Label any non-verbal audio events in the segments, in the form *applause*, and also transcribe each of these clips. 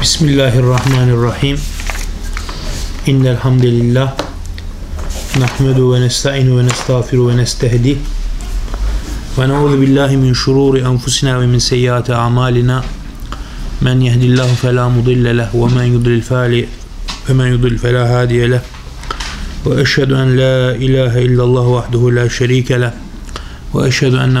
Bismillahirrahmanirrahim. İnnel hamdelellah nahmedu ve nestaînu ve nestağfiru ve nestehdi ve na'udzu billahi min şururi enfusina ve min seyyiati a'malina. Men yehdihillahu fela mudille leh ve men yudlil fali ve men yudlil fela hadiye leh. Ve eşhedü en la ilahe illallah vahdehu la şerike leh. Ve eşhedü enne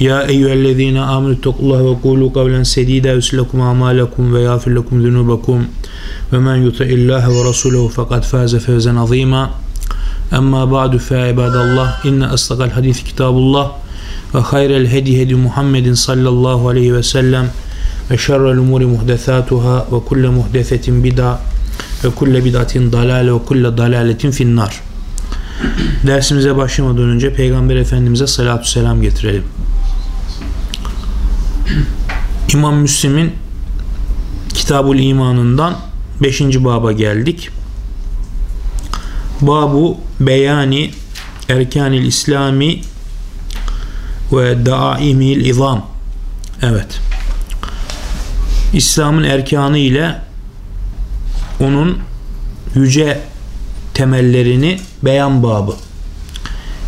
يا أيها الذين آمنوا اتقوا الله وقولوا قولا سديدا يصلح لكم أعمالكم ويغفر لكم ذنوبكم ومن يطع الله ورسوله فقد فاز فوزا عظيما أما بعد فعباد الله إن أصدق الحديث كتاب الله وخير الهدي هدي محمد صلى الله عليه وسلم وشر الأمور محدثاتها وكل محدثة بدعة وكل بدعة ضلالة وكل ضلالة في النار Dersimize başlamadan önce Peygamber Efendimiz'e salatü selam getirelim. İmam Müslim'in Kitabul İman'ından 5. baba geldik. Babu beyani erkanil İslami ve daimil izam. Evet. İslam'ın erkanı ile onun yüce temellerini beyan babı.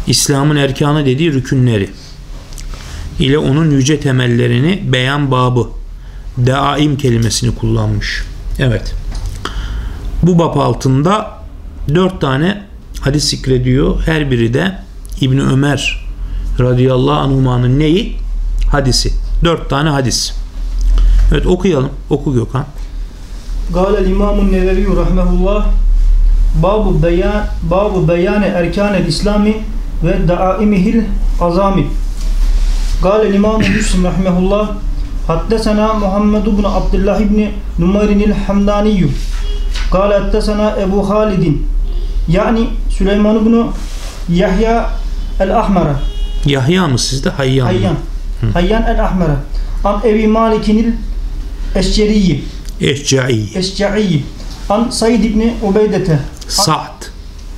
İslam'ın erkanı dediği rükünleri ile onun yüce temellerini beyan babı daim kelimesini kullanmış. Evet. Bu bab altında dört tane hadis zikrediyor. Her biri de İbni Ömer radıyallahu anhumanın neyi? Hadisi. Dört tane hadis. Evet okuyalım. Oku Gökhan. Gâlel İmamun Nevevi rahmehullah Babu beyan babu beyan erkanel İslami ve daimihil azamil قال الإمام مسلم رحمه الله حدثنا محمد بن عبد الله بن نمير الحمداني قال حدثنا أبو خالد يعني سليمان بن يحيى الأحمر Yahya mı sizde? Hayyan mı? حيان حيان الأحمر عن أبي مالك الأشجري Eşcai. الشجعي عن سيد بن عبيدة Sa'd.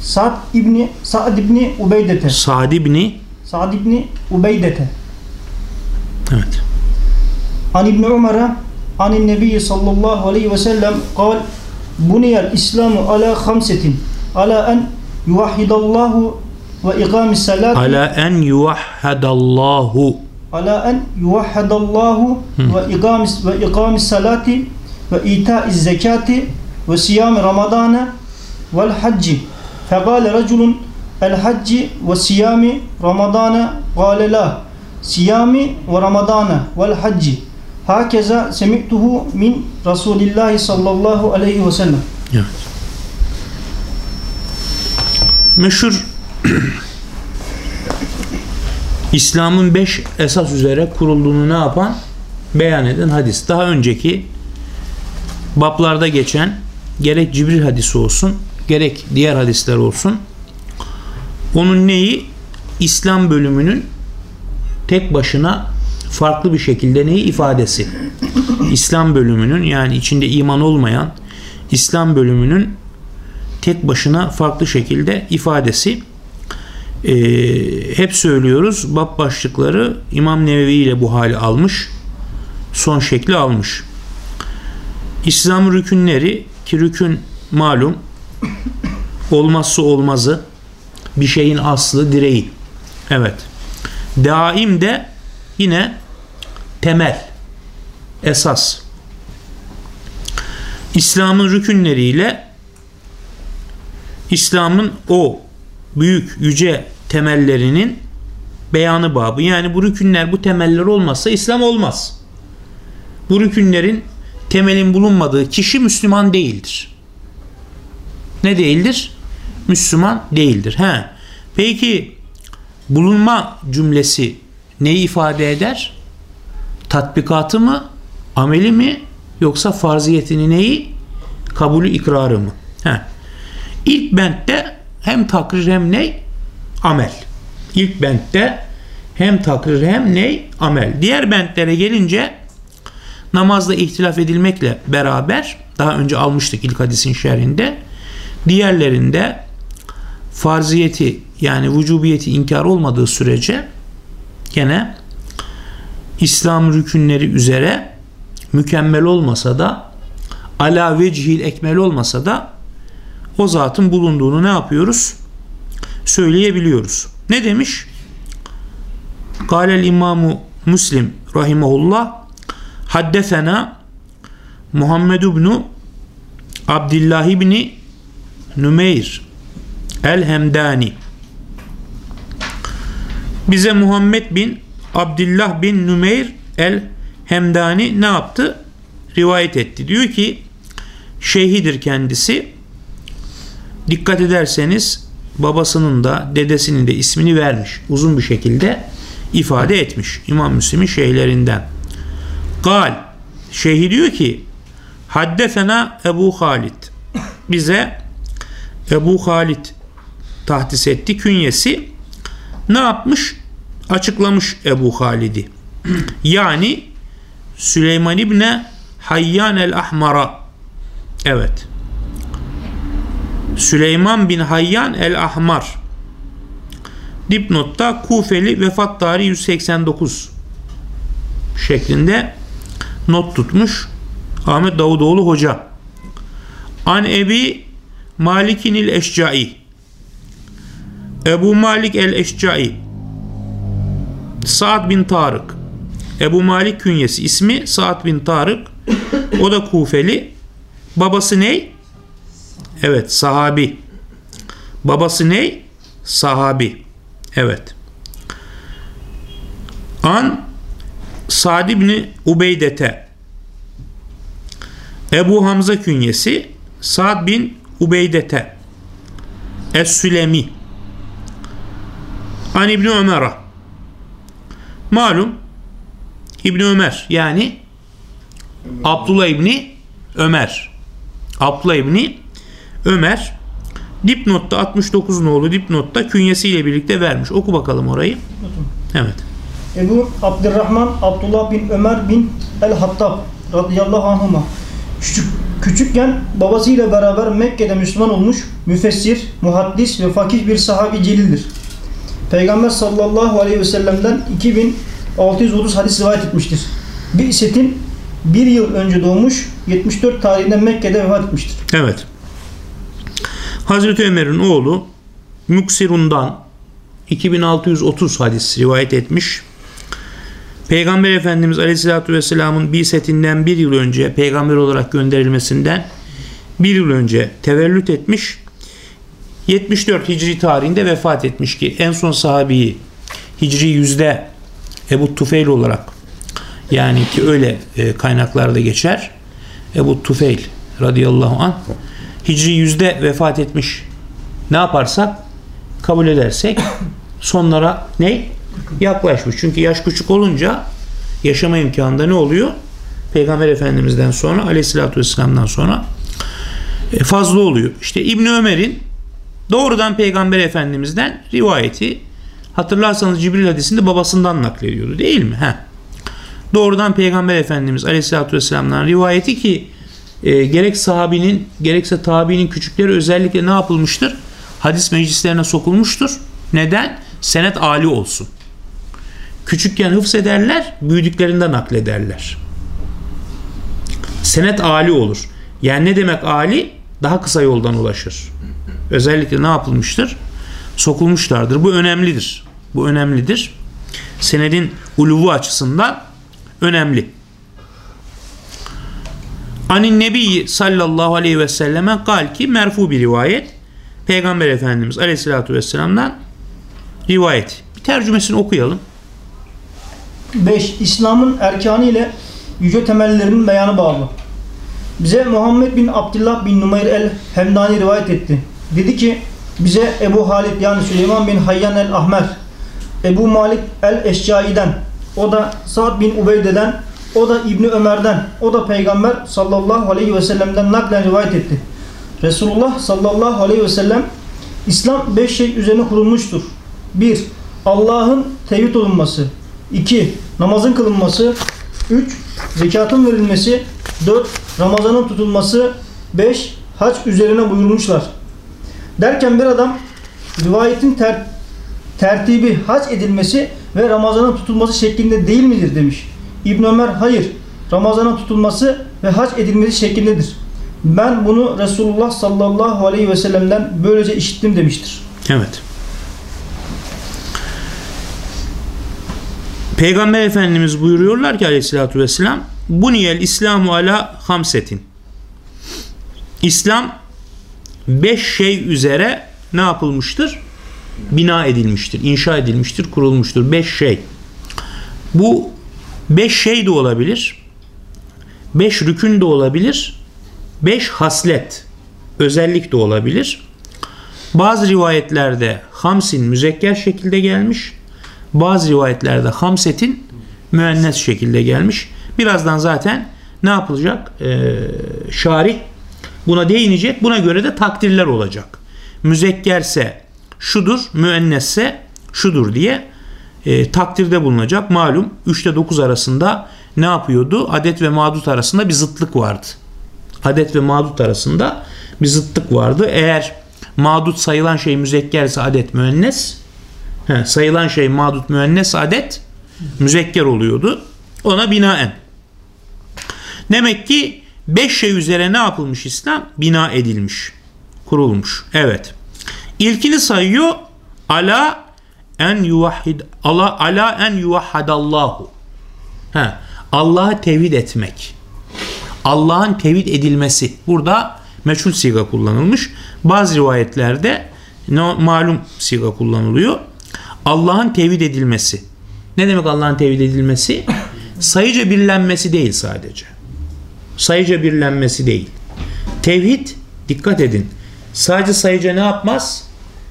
سعد بن سعد بن عبيدة Sa'd ibni سعد بن عبيدة Evet. An İbni Umar'a Anin Nebi sallallahu aleyhi ve sellem kal Buniyel İslamu ala hamsetin ala en yuvahhidallahu ve ikam salati ala en yuvahhadallahu ala en yuvahhadallahu ve ikam ve ikam salati ve ita'i zekati ve siyam ramadana vel hacci. Fekale raculun el hacci siyami ve ramadana vel hacci. Hakeza semiktuhu min Resulillahi sallallahu aleyhi ve sellem. Evet. Meşhur *clears throat* İslam'ın beş esas üzere kurulduğunu ne yapan? Beyan eden hadis. Daha önceki bablarda geçen gerek Cibril hadisi olsun gerek diğer hadisler olsun onun neyi? İslam bölümünün tek başına farklı bir şekilde neyi ifadesi? İslam bölümünün yani içinde iman olmayan İslam bölümünün tek başına farklı şekilde ifadesi. Ee, hep söylüyoruz bab başlıkları İmam Nevevi ile bu hali almış. Son şekli almış. İslam rükünleri ki rükün malum olmazsa olmazı bir şeyin aslı direği. Evet. Daim de yine temel esas. İslam'ın rükünleriyle İslam'ın o büyük yüce temellerinin beyanı babı. Yani bu rükünler bu temeller olmazsa İslam olmaz. Bu rükünlerin temelin bulunmadığı kişi Müslüman değildir. Ne değildir? Müslüman değildir. He. Peki bulunma cümlesi neyi ifade eder? Tatbikatı mı? Ameli mi? Yoksa farziyetini neyi? Kabulü ikrarı mı? He. İlk bentte hem takrir hem ne? Amel. İlk bentte hem takrir hem ney? Amel. Diğer bentlere gelince namazda ihtilaf edilmekle beraber daha önce almıştık ilk hadisin şerhinde. Diğerlerinde farziyeti yani vücubiyeti inkar olmadığı sürece gene İslam rükünleri üzere mükemmel olmasa da ala vecihil ekmel olmasa da o zatın bulunduğunu ne yapıyoruz? Söyleyebiliyoruz. Ne demiş? Galel imamu Müslim rahimahullah haddesena Muhammed ibn Abdullah ibn Nümeyr el-Hemdani bize Muhammed bin Abdullah bin Nümeyr el-Hemdani ne yaptı? Rivayet etti. Diyor ki şeyhidir kendisi. Dikkat ederseniz babasının da dedesinin de ismini vermiş. Uzun bir şekilde ifade etmiş. İmam Müslim'in şeyhlerinden. Gal şeyhi diyor ki Haddesena Ebu Halid bize Ebu Halid tahdis etti. Künyesi ne yapmış? Açıklamış Ebu Halid'i. yani Süleyman İbni Hayyan el-Ahmar'a evet Süleyman bin Hayyan el-Ahmar dipnotta Kufeli vefat tarihi 189 şeklinde not tutmuş Ahmet Davutoğlu Hoca. An Ebi Malikin el Eşcai Ebu Malik el Eşcai Sa'd bin Tarık. Ebu Malik künyesi ismi Sa'd bin Tarık. O da Kufeli. Babası ney? Evet sahabi. Babası ney? Sahabi. Evet. An Sa'd bin Ubeydete. Ebu Hamza künyesi Sa'd bin Ubeydete. Es-Sülemi An İbni Ömer'a Malum İbni Ömer yani Abdullah İbni Ömer Abdullah İbni Ömer dipnotta 69 nolu dipnotta künyesiyle birlikte vermiş. Oku bakalım orayı. Evet. Ebu Abdurrahman Abdullah bin Ömer bin el-Hattab radıyallahu anhuma küçük, küçükken babasıyla beraber Mekke'de Müslüman olmuş müfessir, muhaddis ve fakih bir sahabi celildir. Peygamber sallallahu aleyhi ve sellem'den 2630 hadis rivayet etmiştir. Bir isetin bir yıl önce doğmuş 74 tarihinde Mekke'de vefat etmiştir. Evet. Hazreti Ömer'in oğlu Müksirun'dan 2630 hadis rivayet etmiş. Peygamber Efendimiz Aleyhisselatü Vesselam'ın bir setinden bir yıl önce peygamber olarak gönderilmesinden bir yıl önce tevellüt etmiş. 74 Hicri tarihinde vefat etmiş ki en son sahabeyi Hicri yüzde Ebu Tufeyl olarak yani ki öyle e, kaynaklarda geçer. Ebu Tufeyl radıyallahu anh Hicri yüzde vefat etmiş. Ne yaparsak kabul edersek sonlara ne? Yaklaşmış. Çünkü yaş küçük olunca yaşama imkanında ne oluyor? Peygamber Efendimiz'den sonra aleyhissalatü vesselam'dan sonra e, fazla oluyor. İşte İbni Ömer'in doğrudan Peygamber Efendimiz'den rivayeti hatırlarsanız Cibril hadisinde babasından naklediyordu değil mi? Heh. Doğrudan Peygamber Efendimiz Aleyhisselatü Vesselam'dan rivayeti ki e, gerek sahabinin gerekse tabiinin küçükleri özellikle ne yapılmıştır? Hadis meclislerine sokulmuştur. Neden? Senet ali olsun. Küçükken hıfz ederler, büyüdüklerinde naklederler. Senet ali olur. Yani ne demek ali? Daha kısa yoldan ulaşır. Özellikle ne yapılmıştır? Sokulmuşlardır. Bu önemlidir. Bu önemlidir. Senedin uluvu açısından önemli. Anin Nebi sallallahu aleyhi ve selleme kal ki merfu bir rivayet. Peygamber Efendimiz aleyhissalatü vesselam'dan rivayet. Bir tercümesini okuyalım. 5. İslam'ın erkanı ile yüce temellerinin beyanı bağlı. Bize Muhammed bin Abdullah bin Numayr el-Hemdani rivayet etti. Dedi ki bize Ebu Halid yani Süleyman bin Hayyan el-Ahmer Ebu Malik el-Eşcai'den o da Sa'd bin Ubeyde'den o da İbni Ömer'den o da Peygamber sallallahu aleyhi ve sellem'den naklen rivayet etti. Resulullah sallallahu aleyhi ve sellem İslam beş şey üzerine kurulmuştur. 1. Allah'ın tevhid olunması. 2. Namazın kılınması. 3. Zekatın verilmesi. 4. Ramazanın tutulması. 5. Hac üzerine buyurmuşlar. Derken bir adam rivayetin ter, tertibi hac edilmesi ve Ramazanın tutulması şeklinde değil midir demiş. İbn Ömer hayır. Ramazanın tutulması ve hac edilmesi şeklindedir. Ben bunu Resulullah sallallahu aleyhi ve sellem'den böylece işittim demiştir. Evet. Peygamber Efendimiz buyuruyorlar ki aleyhissalatü vesselam Buniyel İslamu ala hamsetin İslam beş şey üzere ne yapılmıştır? Bina edilmiştir, inşa edilmiştir, kurulmuştur. Beş şey. Bu beş şey de olabilir. Beş rükün de olabilir. Beş haslet, özellik de olabilir. Bazı rivayetlerde hamsin müzekker şekilde gelmiş. Bazı rivayetlerde hamsetin müennes şekilde gelmiş. Birazdan zaten ne yapılacak? Ee, şarih buna değinecek. Buna göre de takdirler olacak. Müzekkerse şudur, müennesse şudur diye e, takdirde bulunacak. Malum 3 ile 9 arasında ne yapıyordu? Adet ve mağdut arasında bir zıtlık vardı. Adet ve mağdut arasında bir zıtlık vardı. Eğer mağdut sayılan şey müzekkerse adet müennes, he, sayılan şey mağdut müennes adet müzekker oluyordu. Ona binaen. Demek ki beş şey üzere ne yapılmış İslam? Bina edilmiş. Kurulmuş. Evet. İlkini sayıyor. Ala en yuvahhid ala ala en yuvahhadallahu. Ha, Allah'ı tevhid etmek. Allah'ın tevhid edilmesi. Burada meçhul siga kullanılmış. Bazı rivayetlerde malum siga kullanılıyor. Allah'ın tevhid edilmesi. Ne demek Allah'ın tevhid edilmesi? Sayıca birlenmesi değil sadece. Sayıca birlenmesi değil. Tevhid dikkat edin. Sadece sayıca ne yapmaz?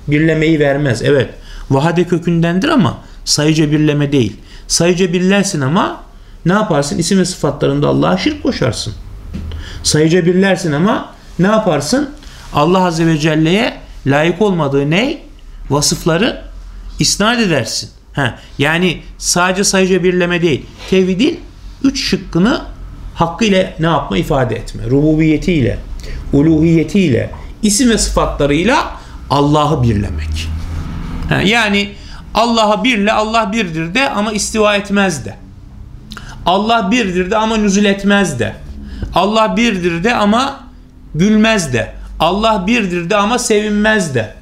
Birlemeyi vermez. Evet. Vahade kökündendir ama sayıca birleme değil. Sayıca birlersin ama ne yaparsın? İsim ve sıfatlarında Allah'a şirk koşarsın. Sayıca birlersin ama ne yaparsın? Allah Azze ve Celle'ye layık olmadığı ne? Vasıfları isnat edersin. Ha, yani sadece sayıca birleme değil. Tevhidin üç şıkkını hakkıyla ne yapma ifade etme. Rububiyetiyle, uluhiyetiyle, isim ve sıfatlarıyla Allah'ı birlemek. Yani Allah'a birle Allah birdir de ama istiva etmez de. Allah birdir de ama nüzul etmez de. Allah birdir de ama gülmez de. Allah birdir de ama sevinmez de.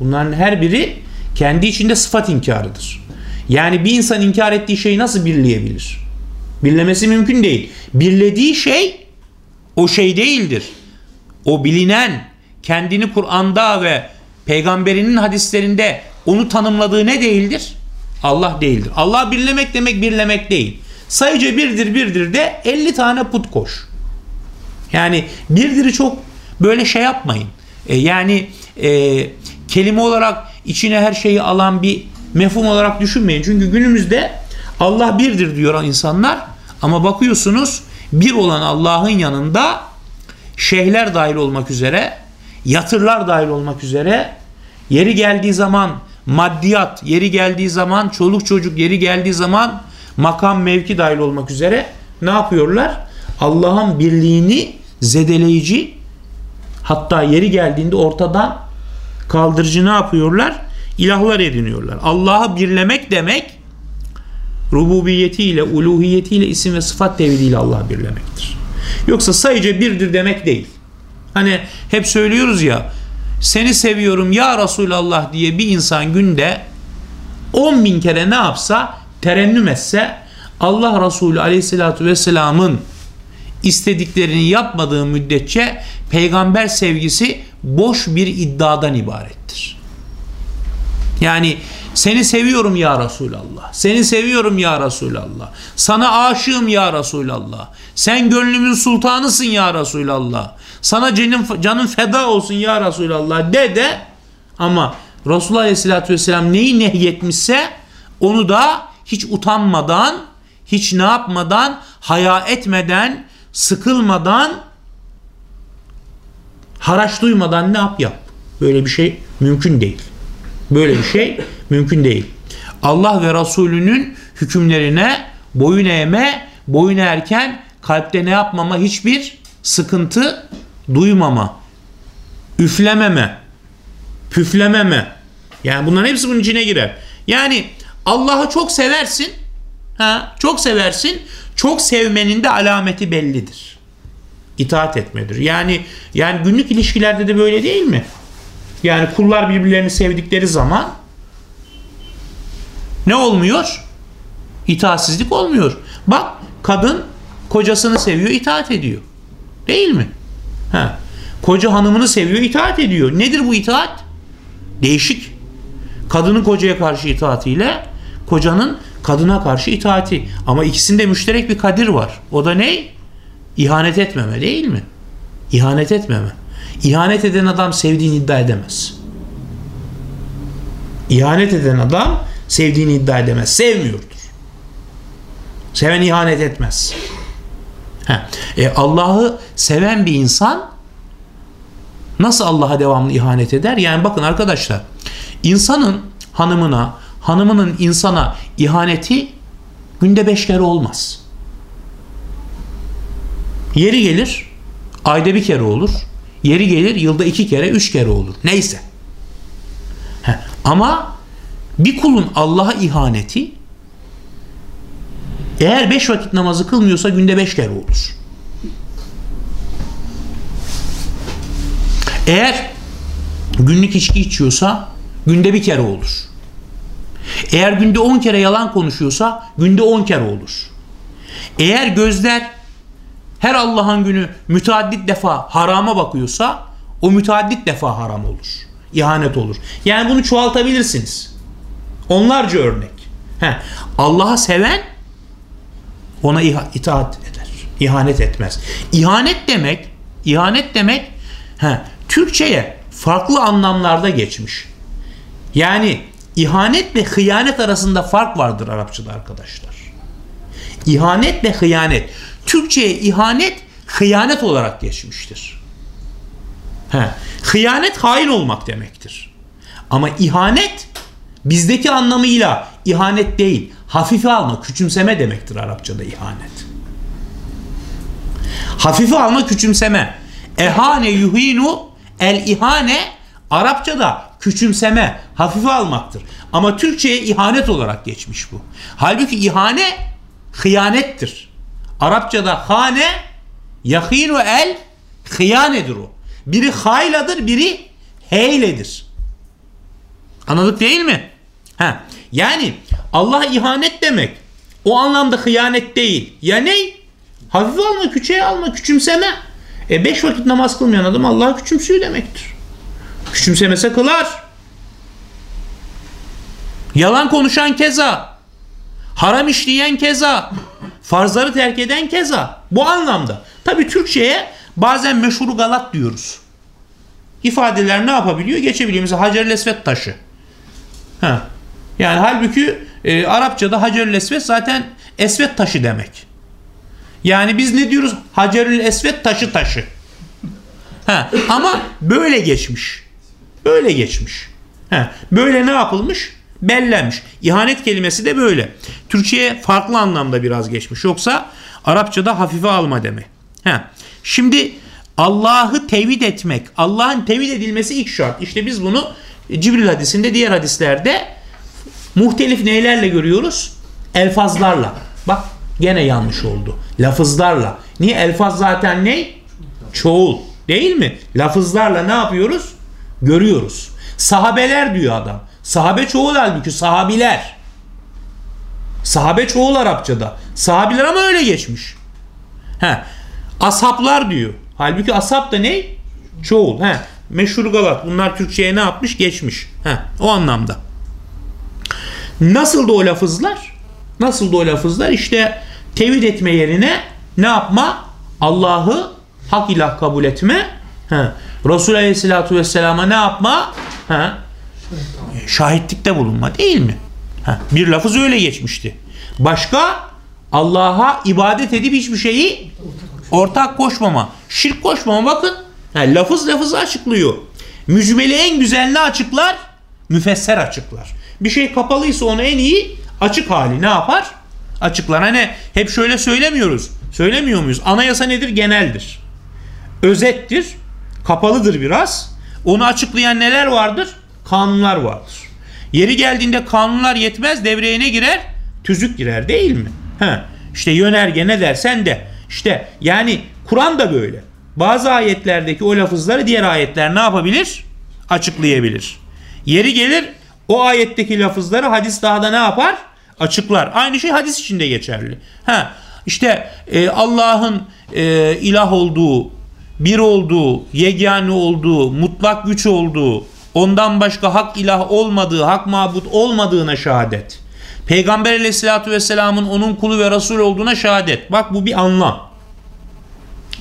Bunların her biri kendi içinde sıfat inkarıdır. Yani bir insan inkar ettiği şeyi nasıl birleyebilir? Birlemesi mümkün değil. Birlediği şey o şey değildir. O bilinen kendini Kur'an'da ve peygamberinin hadislerinde onu tanımladığı ne değildir? Allah değildir. Allah birlemek demek birlemek değil. Sayıca birdir birdir de 50 tane put koş. Yani birdiri çok böyle şey yapmayın. E, yani e, kelime olarak içine her şeyi alan bir mefhum olarak düşünmeyin. Çünkü günümüzde Allah birdir diyor insanlar ama bakıyorsunuz bir olan Allah'ın yanında şeyhler dahil olmak üzere, yatırlar dahil olmak üzere yeri geldiği zaman maddiyat, yeri geldiği zaman çoluk çocuk, yeri geldiği zaman makam mevki dahil olmak üzere ne yapıyorlar? Allah'ın birliğini zedeleyici hatta yeri geldiğinde ortadan kaldırıcı ne yapıyorlar? İlahlar ediniyorlar. Allah'ı birlemek demek rububiyetiyle, uluhiyetiyle, isim ve sıfat tevhidiyle Allah birlemektir. Yoksa sayıca birdir demek değil. Hani hep söylüyoruz ya seni seviyorum ya Resulallah diye bir insan günde 10 bin kere ne yapsa terennüm etse Allah Resulü aleyhissalatü vesselamın istediklerini yapmadığı müddetçe peygamber sevgisi boş bir iddiadan ibarettir. Yani seni seviyorum ya Resulallah. Seni seviyorum ya Resulallah. Sana aşığım ya Resulallah. Sen gönlümün sultanısın ya Resulallah. Sana canım, canım feda olsun ya Resulallah de de ama Resulullah Aleyhisselatü Vesselam neyi nehyetmişse onu da hiç utanmadan, hiç ne yapmadan, haya etmeden, sıkılmadan, haraç duymadan ne yap yap. Böyle bir şey mümkün değil. Böyle bir şey mümkün değil. Allah ve Resulünün hükümlerine boyun eğme, boyun eğerken kalpte ne yapmama, hiçbir sıkıntı duymama, üflememe, püflememe. Yani bunların hepsi bunun içine girer. Yani Allah'ı çok seversin, ha, çok seversin, çok sevmenin de alameti bellidir. İtaat etmedir. Yani yani günlük ilişkilerde de böyle değil mi? Yani kullar birbirlerini sevdikleri zaman ne olmuyor? İtaatsizlik olmuyor. Bak kadın kocasını seviyor, itaat ediyor. Değil mi? Ha. Koca hanımını seviyor, itaat ediyor. Nedir bu itaat? Değişik. Kadının kocaya karşı itaatiyle kocanın kadına karşı itaati. Ama ikisinde müşterek bir kadir var. O da ne? İhanet etmeme değil mi? İhanet etmeme. İhanet eden adam sevdiğini iddia edemez. İhanet eden adam sevdiğini iddia edemez. Sevmiyordur. Seven ihanet etmez. E, Allah'ı seven bir insan nasıl Allah'a devamlı ihanet eder? Yani bakın arkadaşlar insanın hanımına, hanımının insana ihaneti günde beş kere olmaz. Yeri gelir ayda bir kere olur. Yeri gelir yılda iki kere, üç kere olur. Neyse. Heh. Ama bir kulun Allah'a ihaneti eğer beş vakit namazı kılmıyorsa günde beş kere olur. Eğer günlük içki içiyorsa günde bir kere olur. Eğer günde on kere yalan konuşuyorsa günde on kere olur. Eğer gözler her Allah'ın günü müteaddit defa harama bakıyorsa o müteaddit defa haram olur. İhanet olur. Yani bunu çoğaltabilirsiniz. Onlarca örnek. Allah'a seven ona itaat eder. İhanet etmez. İhanet demek, ihanet demek he, Türkçe'ye farklı anlamlarda geçmiş. Yani ihanet ve hıyanet arasında fark vardır Arapçada arkadaşlar. İhanet ve hıyanet. Türkçe'ye ihanet hıyanet olarak geçmiştir. He. Hıyanet hain olmak demektir. Ama ihanet bizdeki anlamıyla ihanet değil, hafife alma, küçümseme demektir Arapçada ihanet. Hafife alma, küçümseme. Ehane yuhinu el ihane Arapçada küçümseme, hafife almaktır. Ama Türkçe'ye ihanet olarak geçmiş bu. Halbuki ihane hıyanettir. Arapçada hane yahinu el hıyanedir o. Biri hayladır, biri heyledir. Anladık değil mi? Ha. Yani Allah ihanet demek. O anlamda hıyanet değil. Ya ne? Hafif alma, küçüğe alma, küçümseme. E beş vakit namaz kılmayan adam Allah'ı küçümsüyor demektir. Küçümsemese kılar. Yalan konuşan keza. Haram işleyen keza. Farzları terk eden keza. Bu anlamda. Tabi Türkçe'ye bazen meşhur galat diyoruz. İfadeler ne yapabiliyor? Geçebiliyor. Mesela Hacer Lesvet taşı. Ha. Yani halbuki e, Arapçada Hacerül Esvet zaten esvet taşı demek. Yani biz ne diyoruz? Hacerül Esvet taşı taşı. Ha, ama böyle geçmiş. Böyle geçmiş. Ha, böyle ne yapılmış? Bellenmiş. İhanet kelimesi de böyle. Türkçe'ye farklı anlamda biraz geçmiş. Yoksa Arapçada hafife alma demek. Ha. Şimdi Allah'ı tevhid etmek, Allah'ın tevhid edilmesi ilk şart. İşte biz bunu Cibril hadisinde, diğer hadislerde muhtelif neylerle görüyoruz? Elfazlarla. Bak gene yanlış oldu. Lafızlarla. Niye? Elfaz zaten ne? Çoğul. Değil mi? Lafızlarla ne yapıyoruz? Görüyoruz. Sahabeler diyor adam. Sahabe çoğul halbuki sahabiler. Sahabe çoğul Arapçada. Sahabiler ama öyle geçmiş. He. Asaplar diyor. Halbuki asap da ne? Çoğul. He. Meşhur Galat. Bunlar Türkçe'ye ne yapmış? Geçmiş. He. O anlamda. Nasıl da o lafızlar? Nasıl da o lafızlar? İşte tevhid etme yerine ne yapma? Allah'ı hak ilah kabul etme. He. Resul Aleyhisselatü Vesselam'a ne yapma? He. Şahitlikte bulunma değil mi? He. Bir lafız öyle geçmişti. Başka Allah'a ibadet edip hiçbir şeyi ortak koşmama. Şirk koşmama bakın. He. Lafız lafızı açıklıyor. Mücmeli en güzelini açıklar, müfesser açıklar. bir şey kapalıysa onu en iyi açık hali ne yapar? Açıklar. Hani hep şöyle söylemiyoruz. Söylemiyor muyuz? Anayasa nedir? Geneldir. Özettir. Kapalıdır biraz. Onu açıklayan neler vardır? Kanunlar vardır. Yeri geldiğinde kanunlar yetmez devreye ne girer? Tüzük girer değil mi? He. İşte yönerge ne dersen de. İşte yani Kur'an da böyle. Bazı ayetlerdeki o lafızları diğer ayetler ne yapabilir? Açıklayabilir. Yeri gelir o ayetteki lafızları hadis daha da ne yapar? Açıklar. Aynı şey hadis içinde geçerli. Ha, işte e, Allah'ın e, ilah olduğu, bir olduğu, yegane olduğu, mutlak güç olduğu, ondan başka hak ilah olmadığı, hak mabut olmadığına şehadet. Peygamber aleyhissalatü vesselamın onun kulu ve Resul olduğuna şehadet. Bak bu bir anlam.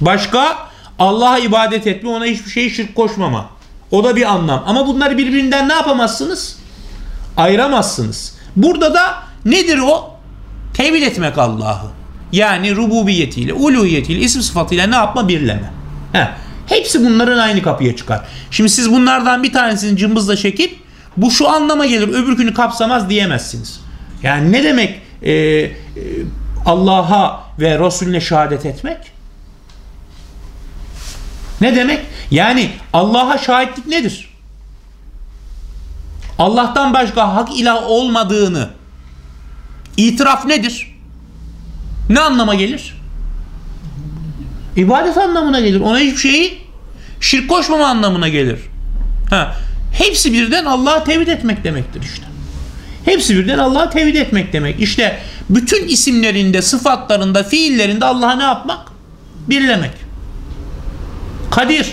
Başka Allah'a ibadet etme, ona hiçbir şey şirk koşmama. O da bir anlam. Ama bunları birbirinden ne yapamazsınız? Ayıramazsınız. Burada da nedir o? Tevhid etmek Allah'ı. Yani rububiyetiyle, uluhiyetiyle, isim sıfatıyla ne yapma? Birleme. Heh. Hepsi bunların aynı kapıya çıkar. Şimdi siz bunlardan bir tanesini cımbızla çekip bu şu anlama gelir öbürkünü kapsamaz diyemezsiniz. Yani ne demek e, e, Allah'a ve Resulüne şehadet etmek? Ne demek? Yani Allah'a şahitlik nedir? Allah'tan başka hak ilah olmadığını itiraf nedir? Ne anlama gelir? İbadet anlamına gelir. Ona hiçbir şeyi şirk koşmama anlamına gelir. Ha, hepsi birden Allah'a tevhid etmek demektir işte. Hepsi birden Allah'a tevhid etmek demek. İşte bütün isimlerinde, sıfatlarında, fiillerinde Allah'a ne yapmak? Birlemek. Kadir.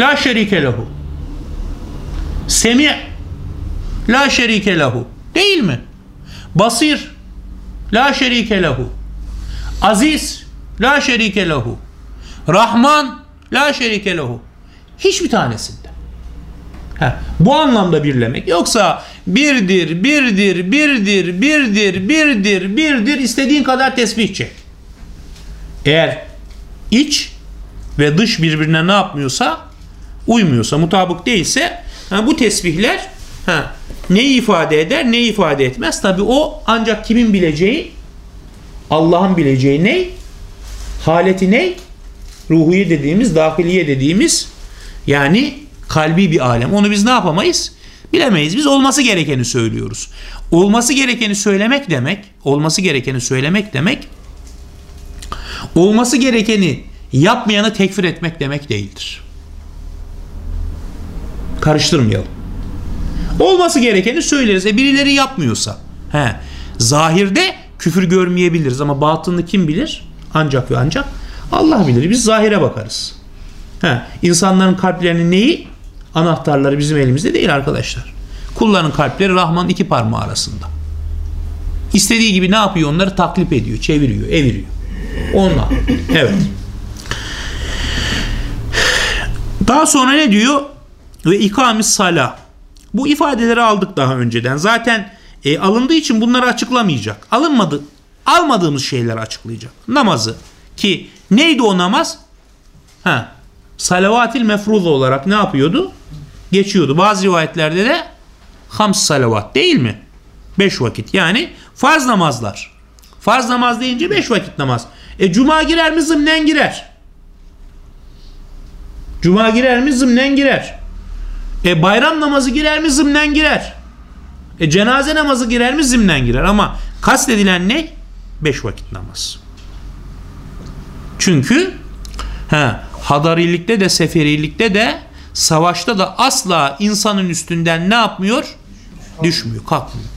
La şerike lehu. Semi. La şerike lehu. Değil mi? Basir. La şerike lehu. Aziz. La şerike lehu. Rahman. La şerike lehu. Hiçbir tanesinde. Heh, bu anlamda birlemek. Yoksa birdir, birdir, birdir, birdir, birdir, birdir istediğin kadar tesbih çek. Eğer iç ve dış birbirine ne yapmıyorsa uymuyorsa, mutabık değilse ha, bu tesbihler ha, neyi ifade eder, neyi ifade etmez? Tabi o ancak kimin bileceği? Allah'ın bileceği ne? Haleti ne? Ruhuye dediğimiz, dahiliye dediğimiz yani kalbi bir alem. Onu biz ne yapamayız? Bilemeyiz. Biz olması gerekeni söylüyoruz. Olması gerekeni söylemek demek, olması gerekeni söylemek demek olması gerekeni yapmayanı tekfir etmek demek değildir. Karıştırmayalım. Olması gerekeni söyleriz. E birileri yapmıyorsa. He. Zahirde küfür görmeyebiliriz ama batını kim bilir? Ancak ve ancak Allah bilir. Biz zahire bakarız. He. İnsanların kalplerinin neyi? Anahtarları bizim elimizde değil arkadaşlar. Kulların kalpleri Rahman iki parmağı arasında. İstediği gibi ne yapıyor? Onları taklip ediyor, çeviriyor, eviriyor. Onunla. Evet. Daha sonra ne diyor? Ve ikamis sala. Bu ifadeleri aldık daha önceden. Zaten e, alındığı için bunları açıklamayacak. Alınmadı. Almadığımız şeyleri açıklayacak. Namazı. Ki neydi o namaz? Ha, salavatil mefruz olarak ne yapıyordu? Geçiyordu. Bazı rivayetlerde de hams salavat değil mi? Beş vakit. Yani farz namazlar. Farz namaz deyince beş vakit namaz. E cuma girer mi zımnen girer. Cuma girer mi zımnen girer. E bayram namazı girer mi zımnen girer. E cenaze namazı girer mi zımnen girer. Ama kastedilen ne? Beş vakit namaz. Çünkü he, hadarilikte de seferilikte de savaşta da asla insanın üstünden ne yapmıyor? Düşmüyor, kalkmıyor.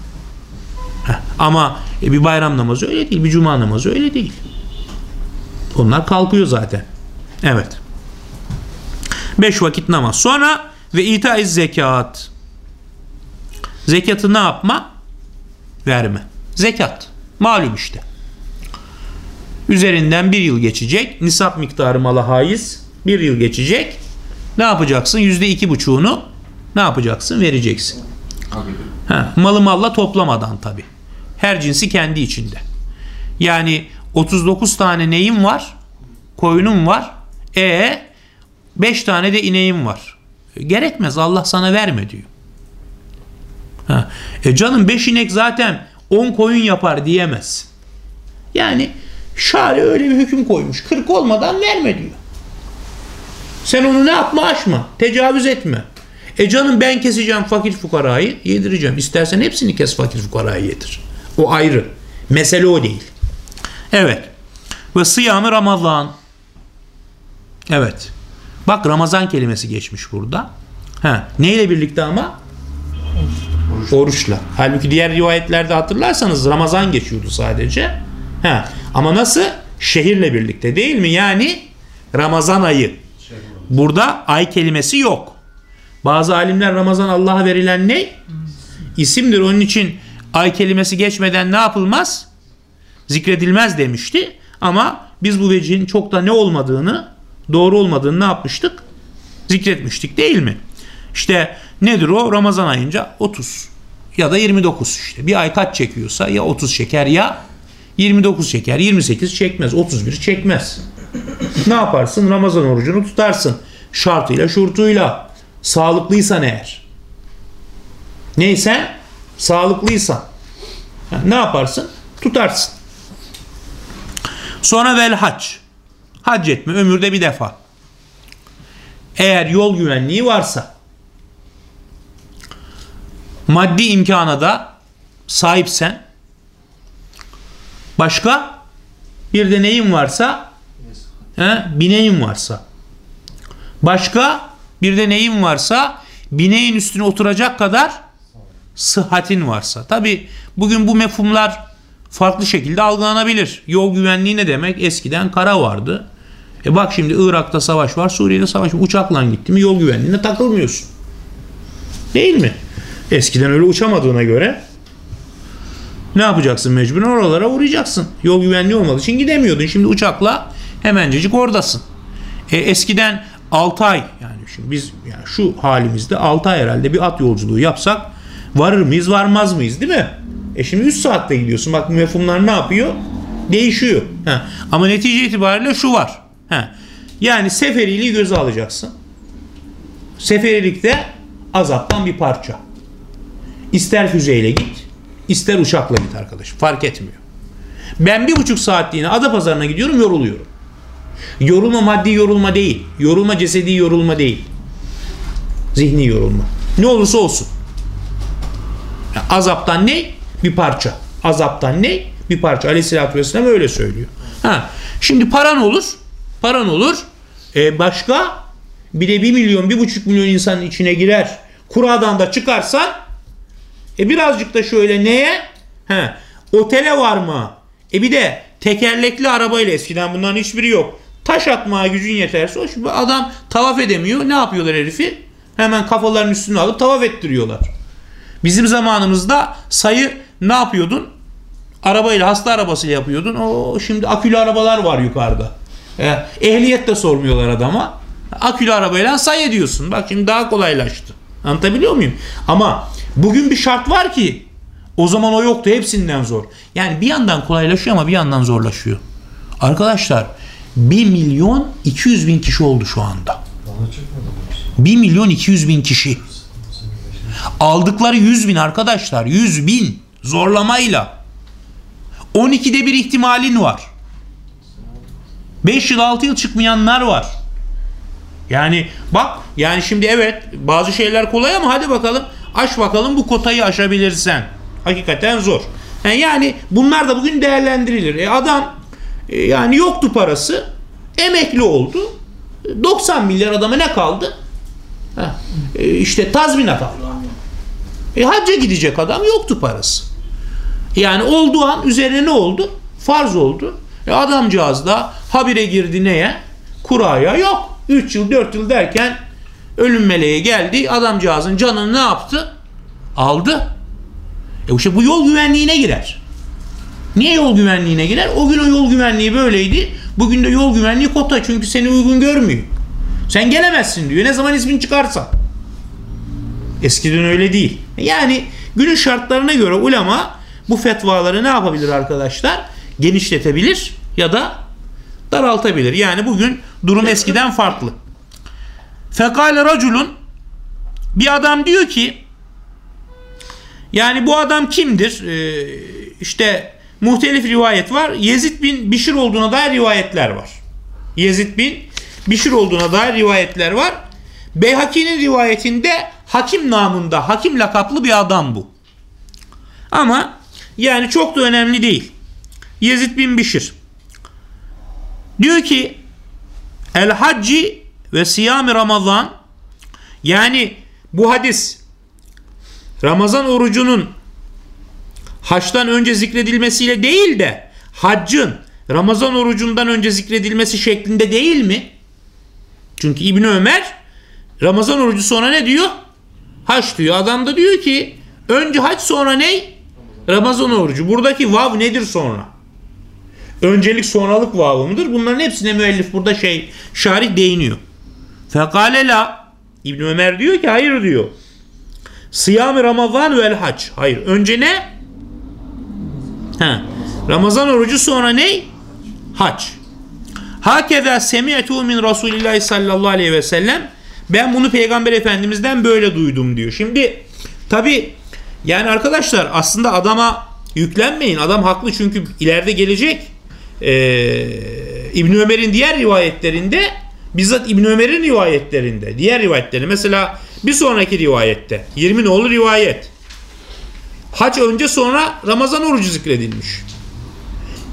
Heh, ama e, bir bayram namazı öyle değil, bir cuma namazı öyle değil. Onlar kalkıyor zaten. Evet. Beş vakit namaz. Sonra ve itaiz zekat. Zekatı ne yapma? Verme. Zekat. Malum işte. Üzerinden bir yıl geçecek. Nisap miktarı mala haiz. Bir yıl geçecek. Ne yapacaksın? Yüzde iki buçuğunu ne yapacaksın? Vereceksin. Ha, malı malla toplamadan tabi. Her cinsi kendi içinde. Yani 39 tane neyim var? Koyunum var. E 5 tane de ineğim var. Gerekmez Allah sana verme diyor. Ha. E canım 5 inek zaten 10 koyun yapar diyemez. Yani şari öyle bir hüküm koymuş. 40 olmadan verme diyor. Sen onu ne yapma aşma. Tecavüz etme. E canım ben keseceğim fakir fukarayı yedireceğim. İstersen hepsini kes fakir fukarayı yedir. O ayrı. Mesele o değil. Evet. Ve sıyamı Ramazan. Evet. Bak Ramazan kelimesi geçmiş burada. Ha, neyle birlikte ama? Oruçla. Halbuki diğer rivayetlerde hatırlarsanız Ramazan geçiyordu sadece. Ha, ama nasıl? Şehirle birlikte değil mi? Yani Ramazan ayı. Burada ay kelimesi yok. Bazı alimler Ramazan Allah'a verilen ne? İsimdir. Onun için ay kelimesi geçmeden ne yapılmaz? Zikredilmez demişti. Ama biz bu vecihin çok da ne olmadığını, doğru olmadığını ne yapmıştık? Zikretmiştik değil mi? İşte nedir o? Ramazan ayınca 30 ya da 29 işte. Bir ay kaç çekiyorsa ya 30 çeker ya 29 çeker. 28 çekmez. 31 çekmez. ne yaparsın? Ramazan orucunu tutarsın. Şartıyla şurtuyla. Sağlıklıysan eğer. Neyse sağlıklıysan. Ne yaparsın? Tutarsın. Sonra vel hac. Hac etme ömürde bir defa. Eğer yol güvenliği varsa maddi imkana da sahipsen başka bir de neyin varsa he, bineğin varsa başka bir de neyin varsa bineğin üstüne oturacak kadar sıhhatin varsa. Tabi bugün bu mefhumlar farklı şekilde algılanabilir. Yol güvenliği ne demek? Eskiden kara vardı. E bak şimdi Irak'ta savaş var, Suriye'de savaş var. Uçakla gitti mi yol güvenliğine takılmıyorsun. Değil mi? Eskiden öyle uçamadığına göre ne yapacaksın mecburen oralara uğrayacaksın. Yol güvenliği olmadığı için gidemiyordun. Şimdi uçakla hemencecik oradasın. E, eskiden 6 ay yani şimdi biz yani şu halimizde 6 ay herhalde bir at yolculuğu yapsak varır mıyız varmaz mıyız değil mi? E şimdi 3 saatte gidiyorsun. Bak mefhumlar ne yapıyor? Değişiyor. Ha. Ama netice itibariyle şu var. Ha. Yani seferiliği göze alacaksın. Seferilikte azaptan bir parça. İster füzeyle git, ister uçakla git arkadaşım. Fark etmiyor. Ben bir buçuk saatliğine Adapazarı'na gidiyorum yoruluyorum. Yorulma maddi yorulma değil. Yorulma cesedi yorulma değil. Zihni yorulma. Ne olursa olsun. Azaptan ne? Bir parça. Azaptan ne? Bir parça. Aleyhisselatü Vesselam öyle söylüyor. Ha. Şimdi paran olur. Paran olur. E başka? Bir de bir milyon, bir buçuk milyon insanın içine girer. Kuradan da çıkarsan e birazcık da şöyle neye? He, otele var mı? E bir de tekerlekli arabayla eskiden bunların hiçbiri yok. Taş atmaya gücün yeterse o şimdi adam tavaf edemiyor. Ne yapıyorlar herifi? Hemen kafaların üstüne alıp tavaf ettiriyorlar. Bizim zamanımızda sayı ne yapıyordun? Arabayla hasta arabasıyla yapıyordun. O şimdi akülü arabalar var yukarıda. E, ehliyet de sormuyorlar adama. Akülü arabayla say ediyorsun. Bak şimdi daha kolaylaştı. Anlatabiliyor muyum? Ama bugün bir şart var ki o zaman o yoktu. Hepsinden zor. Yani bir yandan kolaylaşıyor ama bir yandan zorlaşıyor. Arkadaşlar 1 milyon 200 bin kişi oldu şu anda. 1 milyon 200 bin kişi. Aldıkları 100 bin arkadaşlar. 100 bin zorlamayla. 12'de bir ihtimalin var. 5 yıl 6 yıl çıkmayanlar var. Yani bak yani şimdi evet bazı şeyler kolay ama hadi bakalım aş bakalım bu kotayı aşabilirsen. Hakikaten zor. Yani bunlar da bugün değerlendirilir. E adam e, yani yoktu parası emekli oldu. 90 milyar adama ne kaldı? Ha, e, işte tazminat aldı. E, hacca gidecek adam yoktu parası. Yani olduğu an üzerine ne oldu? Farz oldu. E, adamcağız da habire girdi neye? Kuraya yok. 3 yıl 4 yıl derken ölüm meleği geldi. Adamcağızın canını ne yaptı? Aldı. E işte bu yol güvenliğine girer. Niye yol güvenliğine girer? O gün o yol güvenliği böyleydi. Bugün de yol güvenliği kota çünkü seni uygun görmüyor. Sen gelemezsin diyor. Ne zaman ismin çıkarsa. Eskiden öyle değil. Yani günün şartlarına göre ulema bu fetvaları ne yapabilir arkadaşlar? Genişletebilir ya da daraltabilir. Yani bugün durum eskiden farklı. Fekale raculun bir adam diyor ki Yani bu adam kimdir? Ee, işte muhtelif rivayet var. Yezid bin Bişir olduğuna dair rivayetler var. Yezid bin Bişir olduğuna dair rivayetler var. Beyhaki'nin rivayetinde hakim namında, hakim lakaplı bir adam bu. Ama yani çok da önemli değil. Yezid bin Bişir. Diyor ki El hacci ve siyami ramazan yani bu hadis Ramazan orucunun haçtan önce zikredilmesiyle değil de haccın Ramazan orucundan önce zikredilmesi şeklinde değil mi? Çünkü İbni Ömer Ramazan orucu sonra ne diyor? Haç diyor. Adam da diyor ki önce haç sonra ne? Ramazan orucu. Buradaki vav nedir sonra? Öncelik sonralık vavı mıdır? Bunların hepsine müellif burada şey şarih değiniyor. Fekale la İbn Ömer diyor ki hayır diyor. Sıyam Ramazan vel hac. Hayır. Önce ne? Ha. Ramazan orucu sonra ne? Hac. Hakeza semi'tu min Resulillah sallallahu aleyhi ve sellem. Ben bunu Peygamber Efendimiz'den böyle duydum diyor. Şimdi tabi yani arkadaşlar aslında adama yüklenmeyin. Adam haklı çünkü ileride gelecek. Ee, İbn Ömer'in diğer rivayetlerinde bizzat İbn Ömer'in rivayetlerinde diğer rivayetleri mesela bir sonraki rivayette 20 nolu rivayet hac önce sonra Ramazan orucu zikredilmiş.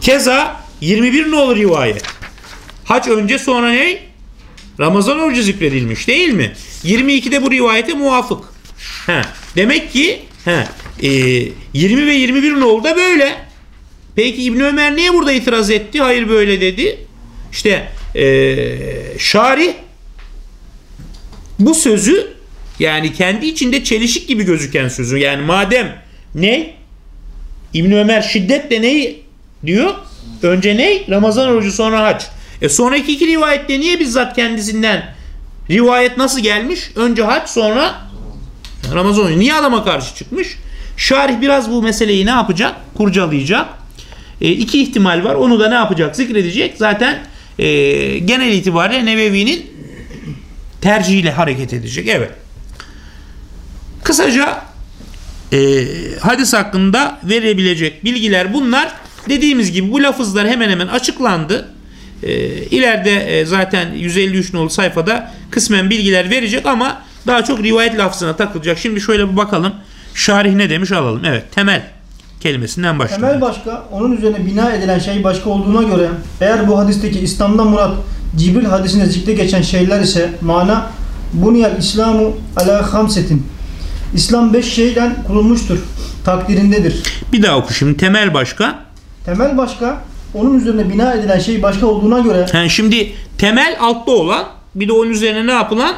Keza 21 nolu rivayet hac önce sonra ne? Ramazan orucu zikredilmiş değil mi? 22'de bu rivayete muvafık. He. Demek ki he, e, 20 ve 21 nolu da böyle. Peki İbn Ömer niye burada itiraz etti? Hayır böyle dedi. İşte e, şarih bu sözü yani kendi içinde çelişik gibi gözüken sözü yani madem ne İbn Ömer şiddetle neyi diyor? Önce ne? Ramazan orucu sonra hac. E sonraki iki rivayette niye bizzat kendisinden rivayet nasıl gelmiş? Önce hac sonra Ramazan. Niye adama karşı çıkmış? Şarih biraz bu meseleyi ne yapacak? Kurcalayacak. E, iki ihtimal var. Onu da ne yapacak? Zikredecek. Zaten e, genel itibariyle Nebevi'nin tercihiyle hareket edecek. Evet. Kısaca e, hadis hakkında verebilecek bilgiler bunlar. Dediğimiz gibi bu lafızlar hemen hemen açıklandı. E, ileride e, zaten 153 nolu sayfada kısmen bilgiler verecek ama daha çok rivayet lafzına takılacak. Şimdi şöyle bir bakalım. Şarih ne demiş alalım. Evet temel kelimesinden başlayalım. Temel başka, onun üzerine bina edilen şey başka olduğuna göre eğer bu hadisteki İslam'dan murat Cibril hadisinde zikre geçen şeyler ise mana buniyel İslamu ala hamsetin İslam beş şeyden kurulmuştur. Takdirindedir. Bir daha oku şimdi. Temel başka. Temel başka, onun üzerine bina edilen şey başka olduğuna göre Yani şimdi temel altta olan bir de onun üzerine ne yapılan?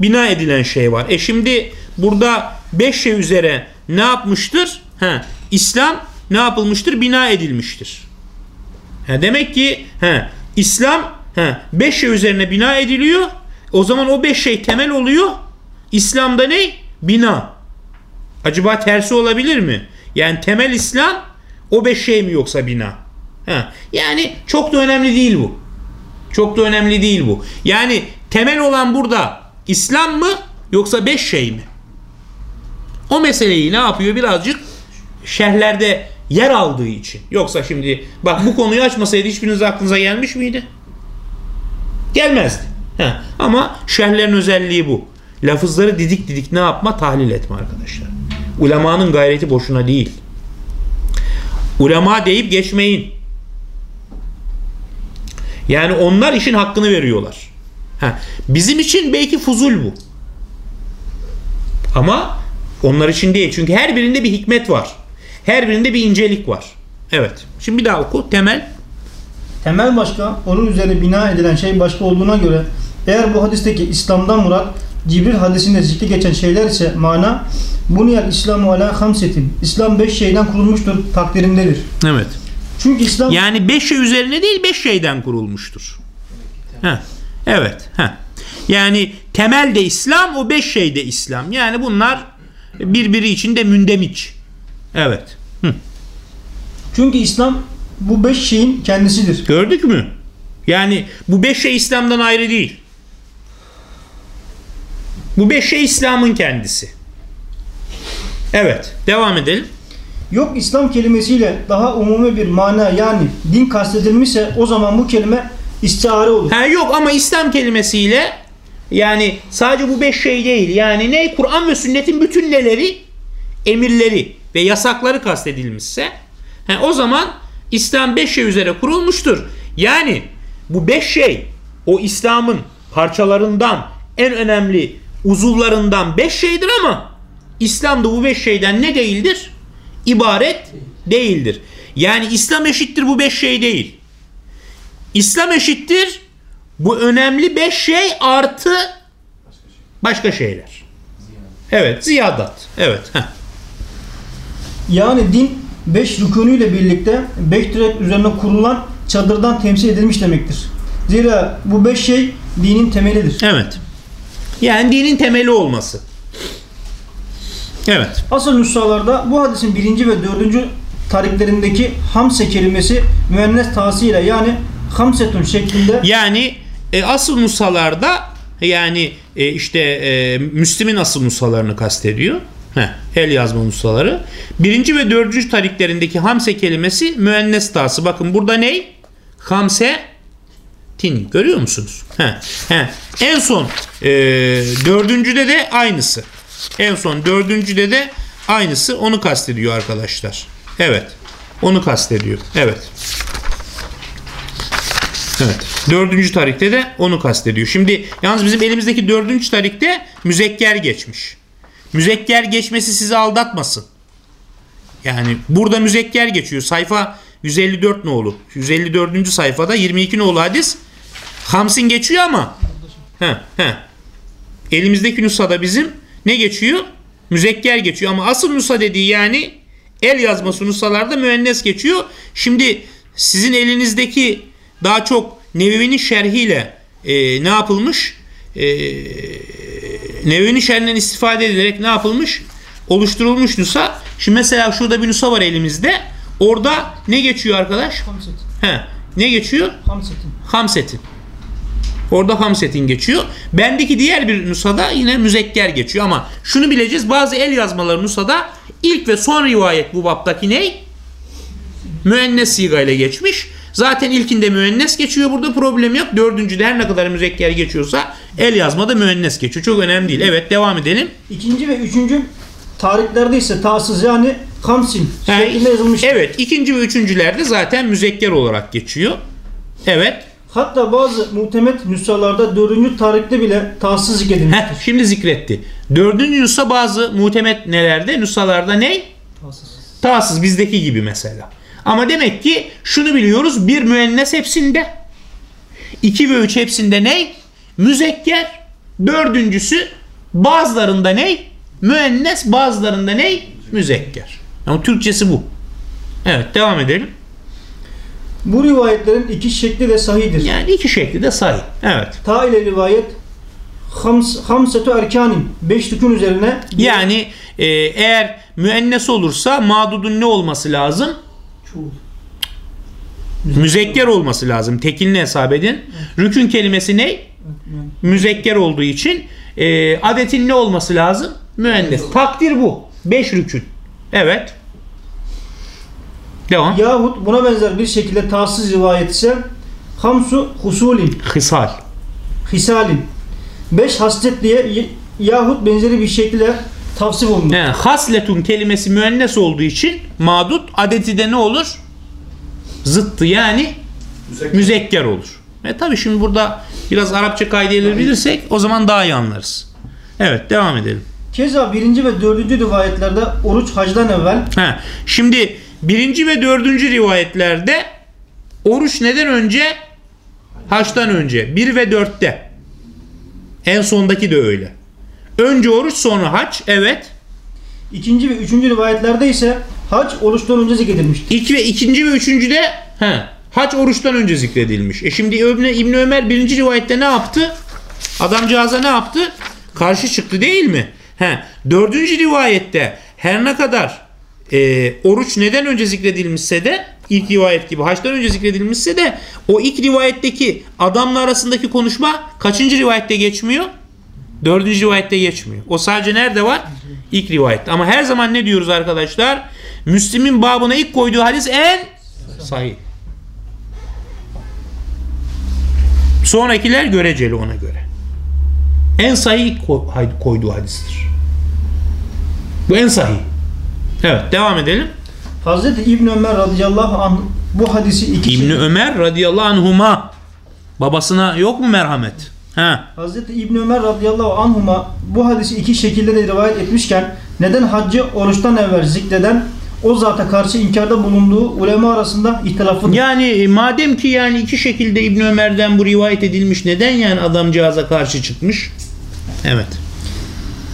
Bina edilen şey var. E şimdi burada beş şey üzere ne yapmıştır? Ha, İslam ne yapılmıştır? Bina edilmiştir. Ha, demek ki ha, İslam ha, beş şey üzerine bina ediliyor. O zaman o beş şey temel oluyor. İslam'da ne? Bina. Acaba tersi olabilir mi? Yani temel İslam o beş şey mi yoksa bina? Ha, yani çok da önemli değil bu. Çok da önemli değil bu. Yani temel olan burada İslam mı yoksa beş şey mi? O meseleyi ne yapıyor birazcık şerhlerde yer aldığı için. Yoksa şimdi bak bu konuyu açmasaydı hiçbiriniz aklınıza gelmiş miydi? Gelmezdi. Ha. Ama şerhlerin özelliği bu. Lafızları didik didik ne yapma? Tahlil etme arkadaşlar. Ulemanın gayreti boşuna değil. Ulema deyip geçmeyin. Yani onlar işin hakkını veriyorlar. Ha. Bizim için belki fuzul bu. Ama onlar için değil. Çünkü her birinde bir hikmet var. Her birinde bir incelik var. Evet. Şimdi bir daha oku. Temel. temel başka, onun üzerine bina edilen şey başka olduğuna göre eğer bu hadisteki İslam'dan murat Cibril hadisinde zikri geçen şeyler ise mana buniyel İslamu ala hamsetin İslam beş şeyden kurulmuştur takdirindedir. Evet. Çünkü İslam Yani beş şey üzerine değil beş şeyden kurulmuştur. Heh. Evet. Heh. Yani temel de İslam o beş şey de İslam. Yani bunlar birbiri içinde mündemiç. Evet. Hı. çünkü İslam bu beş şeyin kendisidir. Gördük mü? Yani bu beş şey İslam'dan ayrı değil. Bu beş şey İslam'ın kendisi. Evet. Devam edelim. Yok İslam kelimesiyle daha umumi bir mana yani din kastedilmişse o zaman bu kelime istiare olur. Ha yok ama İslam kelimesiyle yani sadece bu beş şey değil. Yani ne? Kur'an ve sünnetin bütün neleri? Emirleri ve yasakları kastedilmişse ha, o zaman İslam beş şey üzere kurulmuştur. Yani bu beş şey o İslam'ın parçalarından en önemli uzuvlarından beş şeydir ama İslam'da bu beş şeyden ne değildir? İbaret değildir. Yani İslam eşittir bu beş şey değil. İslam eşittir bu önemli beş şey artı başka şeyler. Evet ziyadat. Evet. heh. Yani din beş rükünüyle birlikte beş direk üzerine kurulan çadırdan temsil edilmiş demektir. Zira bu beş şey dinin temelidir. Evet. Yani dinin temeli olması. Evet. Asıl nüshalarda bu hadisin birinci ve dördüncü tariklerindeki hamse kelimesi müennes tahsiyle yani hamsetun şeklinde Yani e, asıl nusalarda yani e, işte e, Müslim'in asıl nusalarını kastediyor. Heh, el yazma nusaları. Birinci ve dördüncü tariklerindeki hamse kelimesi müennes tası. Bakın burada ne? Hamse tin. Görüyor musunuz? Heh, heh. En son e, dördüncüde de aynısı. En son dördüncüde de aynısı onu kastediyor arkadaşlar. Evet. Onu kastediyor. Evet. Evet. Dördüncü tarikte de onu kastediyor. Şimdi yalnız bizim elimizdeki dördüncü tarikte müzekker geçmiş. Müzekker geçmesi sizi aldatmasın. Yani burada müzekker geçiyor. Sayfa 154 nolu. 154. sayfada 22 nolu hadis. Hamsin geçiyor ama he, he. elimizdeki nüshada bizim ne geçiyor? Müzekker geçiyor ama asıl nüsha dediği yani el yazması nüshalarda müennes geçiyor. Şimdi sizin elinizdeki daha çok Nevevi'nin şerhiyle e, ne yapılmış? E, Nevevi'nin şerhinden istifade edilerek ne yapılmış? Oluşturulmuş nüsha. Şimdi mesela şurada bir nüsha var elimizde. Orada ne geçiyor arkadaş? hamset. He, ne geçiyor? Hamsetin. Hamsetin. Orada hamsetin geçiyor. Bendeki diğer bir nusada yine müzekker geçiyor ama şunu bileceğiz. Bazı el yazmaları nusada ilk ve son rivayet bu baptaki ne? Müennes siga ile geçmiş. Zaten ilkinde müennes geçiyor. Burada problem yok. Dördüncüde her ne kadar müzekker geçiyorsa el yazmada müennes geçiyor. Çok önemli değil. Evet devam edelim. İkinci ve üçüncü tariklerde ise tahsız yani hamsin Yani- şeklinde yazılmış. Evet ikinci ve üçüncülerde zaten müzekker olarak geçiyor. Evet. Hatta bazı muhtemet nüshalarda dördüncü tarikte bile tahsız zikredilmiştir. Heh, şimdi zikretti. Dördüncü nüsa bazı muhtemet nelerde? Nüshalarda ne? Tahsız. Tahsız bizdeki gibi mesela. Ama demek ki şunu biliyoruz. Bir müennes hepsinde. iki ve üç hepsinde ne? Müzekker. Dördüncüsü bazılarında ne? Müennes bazılarında ne? Müzekker. Ama Türkçesi bu. Evet devam edelim. Bu rivayetlerin iki şekli de sahihdir. Yani iki şekli de sahih. Evet. Ta ile rivayet hams, hamsetu erkanin beş rükün üzerine Yani e, eğer müennes olursa mağdudun ne olması lazım? Müzekker olması lazım. Tekilini hesap edin. Rükün kelimesi ne? Müzekker olduğu için e, adetin ne olması lazım? Müennes. Takdir bu. Beş rükün. Evet. Devam. Yahut buna benzer bir şekilde tahsız rivayet ise hamsu husulin, Hısal. hisalin. Beş haslet diye yahut benzeri bir şekilde tavsif olunur. Yani hasletun kelimesi müennes olduğu için madut adeti de ne olur? Zıttı yani müzekker olur. E tabi şimdi burada biraz Arapça kaideleri bilirsek o zaman daha iyi anlarız. Evet devam edelim. Keza birinci ve dördüncü rivayetlerde oruç hacdan evvel Ha, şimdi birinci ve dördüncü rivayetlerde oruç neden önce? Haçtan önce. Bir ve dörtte. En sondaki de öyle. Önce oruç sonra haç. Evet. ikinci ve üçüncü rivayetlerde ise hac oruçtan önce zikredilmiştir. İlk ve ikinci ve üçüncüde he, hac oruçtan önce zikredilmiş. E şimdi İbni, İbni Ömer birinci rivayette ne yaptı? Adamcağıza ne yaptı? Karşı çıktı değil mi? He, dördüncü rivayette her ne kadar e, oruç neden önce zikredilmişse de ilk rivayet gibi haçtan önce zikredilmişse de o ilk rivayetteki adamla arasındaki konuşma kaçıncı rivayette geçmiyor? Dördüncü rivayette geçmiyor. O sadece nerede var? İlk rivayette. Ama her zaman ne diyoruz arkadaşlar? Müslim'in babına ilk koyduğu hadis en sahih. Sonrakiler göreceli ona göre. En sahih koyduğu hadistir. Bu en sahih. Evet devam edelim. Hazreti İbn Ömer radıyallahu anh bu hadisi iki şekilde- Ömer radıyallahu anhuma babasına yok mu merhamet? Ha. Hazreti İbn Ömer radıyallahu anhuma bu hadisi iki şekilde de rivayet etmişken neden haccı oruçtan evvel zikreden o zata karşı inkarda bulunduğu ulema arasında ihtilaflıdır. Yani e, madem ki yani iki şekilde İbn Ömer'den bu rivayet edilmiş neden yani adamcağıza karşı çıkmış? Evet.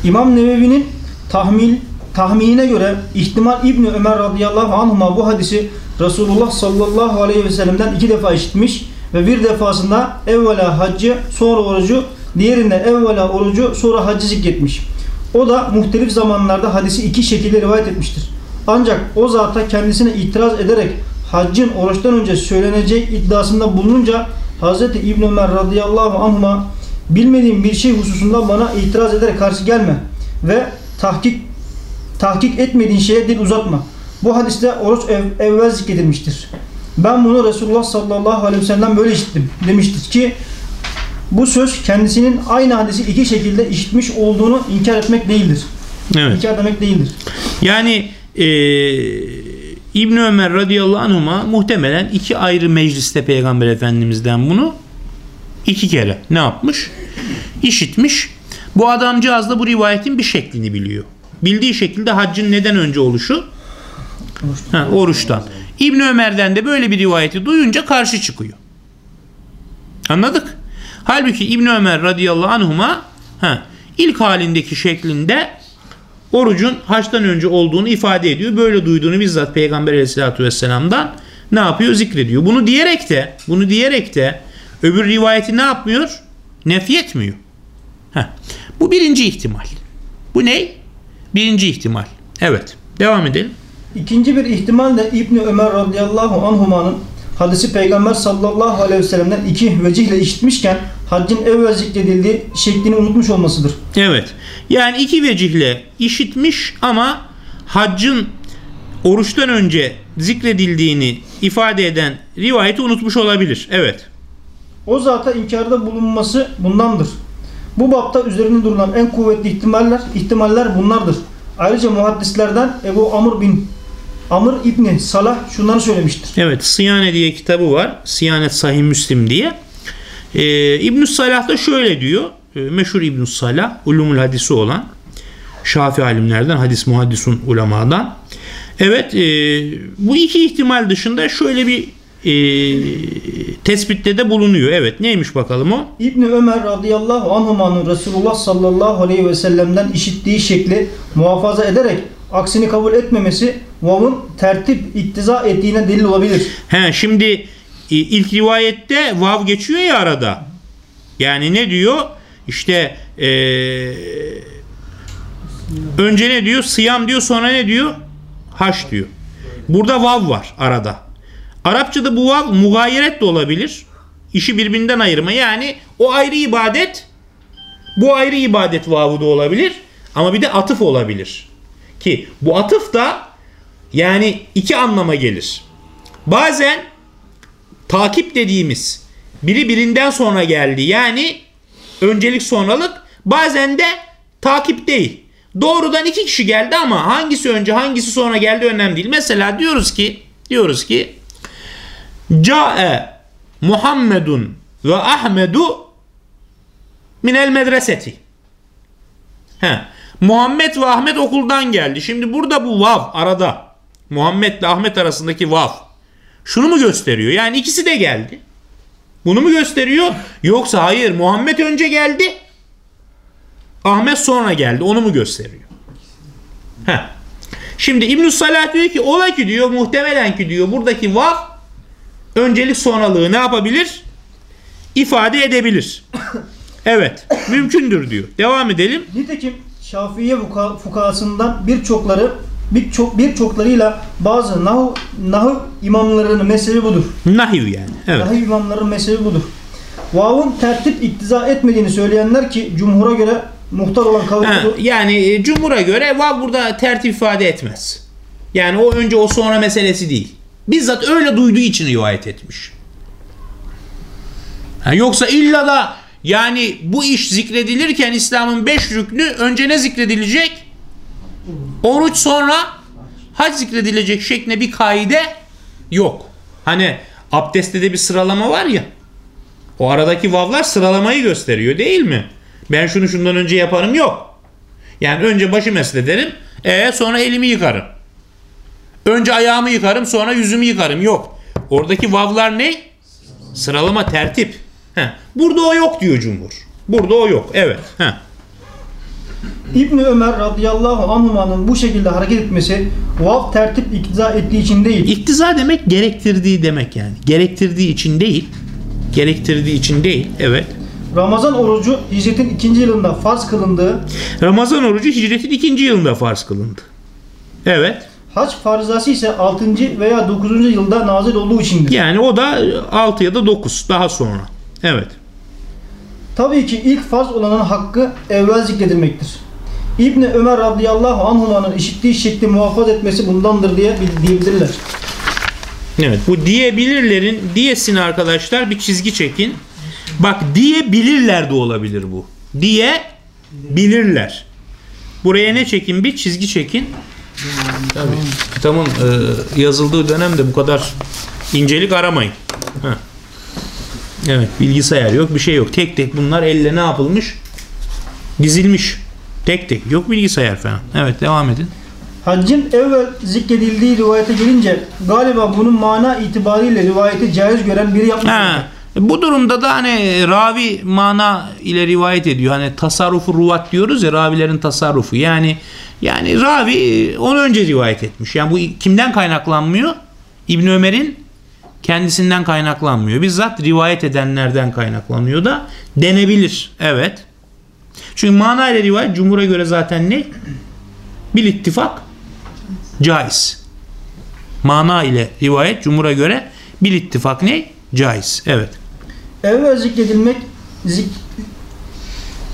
İmam Nevevi'nin tahmil tahminine göre ihtimal İbn Ömer radıyallahu anhuma bu hadisi Resulullah sallallahu aleyhi ve sellem'den iki defa işitmiş ve bir defasında evvela haccı sonra orucu diğerinde evvela orucu sonra haccı zikretmiş. O da muhtelif zamanlarda hadisi iki şekilde rivayet etmiştir. Ancak o zata kendisine itiraz ederek haccın oruçtan önce söyleneceği iddiasında bulununca Hz. İbn Ömer radıyallahu anhuma bilmediğim bir şey hususunda bana itiraz ederek karşı gelme ve tahkik tahkik etmediğin şeye dil uzatma. Bu hadiste oruç ev, evvel zikredilmiştir. Ben bunu Resulullah sallallahu aleyhi ve sellem böyle işittim demiştir ki bu söz kendisinin aynı hadisi iki şekilde işitmiş olduğunu inkar etmek değildir. Evet. İnkar demek değildir. Yani e, İbn Ömer radıyallahu anhuma muhtemelen iki ayrı mecliste Peygamber Efendimiz'den bunu iki kere ne yapmış? İşitmiş. Bu adamcağız da bu rivayetin bir şeklini biliyor. Bildiği şekilde haccın neden önce oluşu? Ha, oruçtan. İbn Ömer'den de böyle bir rivayeti duyunca karşı çıkıyor. Anladık? Halbuki İbn Ömer radıyallahu anhuma ha, ilk halindeki şeklinde orucun haçtan önce olduğunu ifade ediyor. Böyle duyduğunu bizzat Peygamber aleyhissalatü vesselam'dan ne yapıyor? Zikrediyor. Bunu diyerek de bunu diyerek de öbür rivayeti ne yapmıyor? Nefyetmiyor. Heh. Bu birinci ihtimal. Bu ne? Birinci ihtimal. Evet. Devam edelim. İkinci bir ihtimal de İbni Ömer radıyallahu anhumanın hadisi Peygamber sallallahu aleyhi ve sellem'den iki vecihle işitmişken haccın evvel zikredildiği şeklini unutmuş olmasıdır. Evet. Yani iki vecihle işitmiş ama haccın oruçtan önce zikredildiğini ifade eden rivayeti unutmuş olabilir. Evet. O zata inkarda bulunması bundandır. Bu bapta üzerinde durulan en kuvvetli ihtimaller ihtimaller bunlardır. Ayrıca muhaddislerden Ebu Amr bin Amr İbni Salah şunları söylemiştir. Evet. Siyane diye kitabı var. Siyanet Sahih Müslim diye. Ee, İbn-i Salah da şöyle diyor. Ee, meşhur İbn-i Salah ulumul hadisi olan Şafi alimlerden, hadis muhaddisun ulemadan. Evet, e, bu iki ihtimal dışında şöyle bir e, tespitte de bulunuyor. Evet, neymiş bakalım o? İbni Ömer radıyallahu anhumanın Resulullah sallallahu aleyhi ve sellem'den işittiği şekli muhafaza ederek aksini kabul etmemesi vav'ın tertip iktiza ettiğine delil olabilir. He, şimdi e, ilk rivayette vav geçiyor ya arada. Yani ne diyor? İşte e, önce ne diyor? Sıyam diyor sonra ne diyor? Haş diyor. Burada vav var arada. Arapçada bu vav mugayiret de olabilir. İşi birbirinden ayırma. Yani o ayrı ibadet bu ayrı ibadet vavı da olabilir. Ama bir de atıf olabilir. Ki bu atıf da yani iki anlama gelir. Bazen takip dediğimiz biri birinden sonra geldi. Yani öncelik sonralık bazen de takip değil. Doğrudan iki kişi geldi ama hangisi önce hangisi sonra geldi önemli değil. Mesela diyoruz ki diyoruz ki Ca'e Muhammedun ve Ahmedu minel medreseti. He. Muhammed ve Ahmet okuldan geldi. Şimdi burada bu vav arada. Muhammed ile Ahmet arasındaki vav. Şunu mu gösteriyor? Yani ikisi de geldi. Bunu mu gösteriyor? Yoksa hayır Muhammed önce geldi. Ahmet sonra geldi. Onu mu gösteriyor? Heh. Şimdi İbn Salah diyor ki ola ki diyor muhtemelen ki diyor buradaki vav öncelik sonralığı ne yapabilir? İfade edebilir. *coughs* Evet. Mümkündür diyor. Devam edelim. Nitekim Şafiiye fuka, fukahasından birçokları birçok birçoklarıyla bazı nahu nahu imamlarının mezhebi budur. Nahiv yani. Evet. Nahiv imamlarının mezhebi budur. Vav'ın tertip iktiza etmediğini söyleyenler ki cumhura göre muhtar olan budur. yani e, cumhura göre vav burada tertip ifade etmez. Yani o önce o sonra meselesi değil. Bizzat öyle duyduğu için rivayet etmiş. Ha, yoksa illa da yani bu iş zikredilirken İslam'ın beş rüknü önce ne zikredilecek? Oruç sonra hac zikredilecek şeklinde bir kaide yok. Hani abdestte de bir sıralama var ya. O aradaki vavlar sıralamayı gösteriyor değil mi? Ben şunu şundan önce yaparım yok. Yani önce başı meslederim. E sonra elimi yıkarım. Önce ayağımı yıkarım sonra yüzümü yıkarım. Yok. Oradaki vavlar ne? Sıralama tertip. Heh. Burada o yok diyor cumhur. Burada o yok. Evet. Heh. İbni Ömer radıyallahu anhumanın bu şekilde hareket etmesi vav tertip iktiza ettiği için değil. İktiza demek gerektirdiği demek yani. Gerektirdiği için değil. Gerektirdiği için değil. Evet. Ramazan orucu hicretin ikinci yılında farz kılındığı, Ramazan orucu hicretin ikinci yılında farz kılındı. Evet. hac farzası ise 6. veya 9. yılda nazil olduğu içindir. Yani o da 6 ya da 9 daha sonra. Evet. Tabii ki ilk farz olanın hakkı evvel zikredilmektir. İbni Ömer radıyallahu anhumanın işittiği şekli muhafaza etmesi bundandır diye bil- diyebilirler. Evet bu diyebilirlerin diyesini arkadaşlar bir çizgi çekin. Bak diyebilirler de olabilir bu. Diye bilirler. Buraya ne çekin? Bir çizgi çekin. Tabii. Kitabın e, yazıldığı dönemde bu kadar incelik aramayın. Heh. Evet bilgisayar yok bir şey yok. Tek tek bunlar elle ne yapılmış? Dizilmiş. Tek tek. Yok bilgisayar falan. Evet devam edin. Haccın evvel zikredildiği rivayete gelince galiba bunun mana itibariyle rivayeti caiz gören biri yapmış. Ha, bu durumda da hani ravi mana ile rivayet ediyor. Hani tasarrufu ruvat diyoruz ya ravilerin tasarrufu. Yani yani ravi onu önce rivayet etmiş. Yani bu kimden kaynaklanmıyor? İbn Ömer'in kendisinden kaynaklanmıyor. Bizzat rivayet edenlerden kaynaklanıyor da denebilir. Evet. Çünkü mana ile rivayet cumhura göre zaten ne? Bil ittifak caiz. Mana ile rivayet cumhura göre bil ittifak ne? Caiz. Evet. Evvel zikredilmek zik,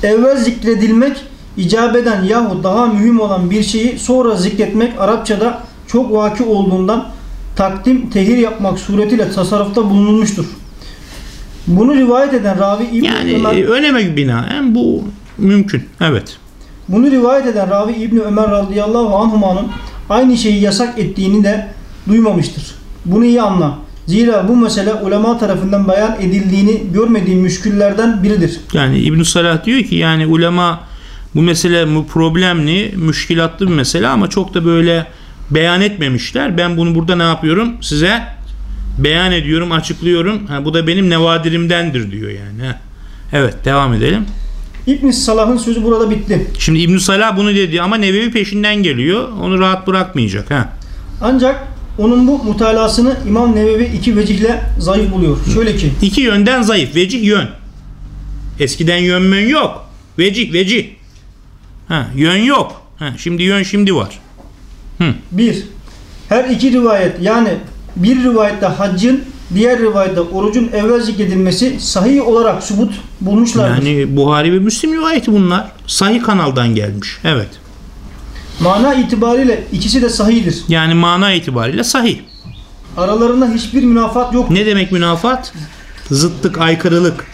evvel zikredilmek icap eden yahut daha mühim olan bir şeyi sonra zikretmek Arapçada çok vaki olduğundan takdim tehir yapmak suretiyle tasarrufta bulunulmuştur. Bunu rivayet eden ravi İbn Yani Ömer e, öneme binaen bu mümkün. Evet. Bunu rivayet eden ravi İbni Ömer radıyallahu anhumanın aynı şeyi yasak ettiğini de duymamıştır. Bunu iyi anla. Zira bu mesele ulema tarafından beyan edildiğini görmediğim müşküllerden biridir. Yani ibn Salah diyor ki yani ulema bu mesele problemli, müşkilatlı bir mesele ama çok da böyle beyan etmemişler. Ben bunu burada ne yapıyorum? Size beyan ediyorum, açıklıyorum. Ha, bu da benim nevadirimdendir diyor yani. Ha. Evet, devam edelim. İbn Salah'ın sözü burada bitti. Şimdi İbn Salah bunu dedi ama Nevevi peşinden geliyor. Onu rahat bırakmayacak ha. Ancak onun bu mutalasını İmam Nevevi iki vecihle zayıf buluyor. Şöyle ki İki yönden zayıf. Vecih yön. Eskiden yön mön yok. Vecih vecih. Ha, yön yok. Ha, şimdi yön şimdi var. Bir Her iki rivayet yani bir rivayette haccın diğer rivayette orucun evvel zikredilmesi sahih olarak subut bulmuşlardır. Yani Buhari ve Müslim rivayeti bunlar. Sahih kanaldan gelmiş. Evet. Mana itibariyle ikisi de sahihdir. Yani mana itibariyle sahih. Aralarında hiçbir münafat yok. Ne demek münafat? Zıttık, aykırılık.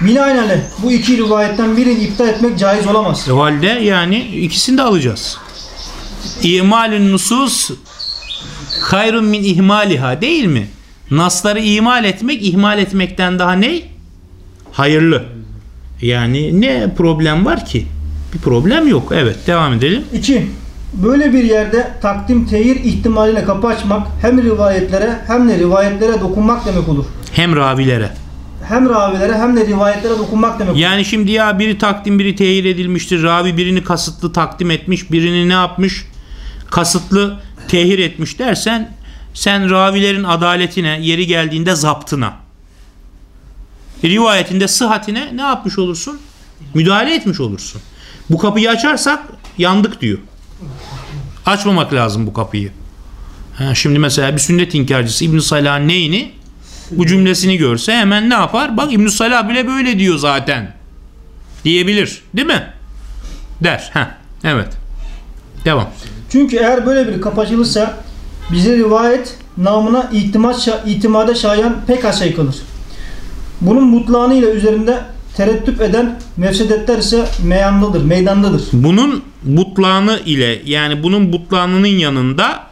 Binaenaleyh bu iki rivayetten birini iptal etmek caiz olamaz. O halde yani ikisini de alacağız. İmalün nusus hayrun min ihmaliha değil mi? Nasları imal etmek ihmal etmekten daha ne? Hayırlı. Yani ne problem var ki? Bir problem yok. Evet devam edelim. 2. Böyle bir yerde takdim tehir ihtimaline kapı açmak hem rivayetlere hem de rivayetlere dokunmak demek olur. Hem ravilere. Hem ravilere hem de rivayetlere dokunmak demek olur. Yani şimdi ya biri takdim biri tehir edilmiştir. Ravi birini kasıtlı takdim etmiş. Birini ne yapmış? Kasıtlı tehir etmiş dersen sen ravilerin adaletine yeri geldiğinde zaptına rivayetinde sıhhatine ne yapmış olursun? Müdahale etmiş olursun. Bu kapıyı açarsak yandık diyor. Açmamak lazım bu kapıyı. Ha, şimdi mesela bir sünnet inkarcısı İbn Salah'ın neyini bu cümlesini görse hemen ne yapar? Bak İbn Salah bile böyle diyor zaten. diyebilir. Değil mi? Der. Ha. Evet. Devam. Çünkü eğer böyle bir kapı açılırsa bize rivayet namına itimat, itimada şayan pek az şey kalır. Bunun mutlağını ile üzerinde tereddüt eden mefsedetler ise meyandadır, meydandadır. Bunun butlağını ile yani bunun butlağının yanında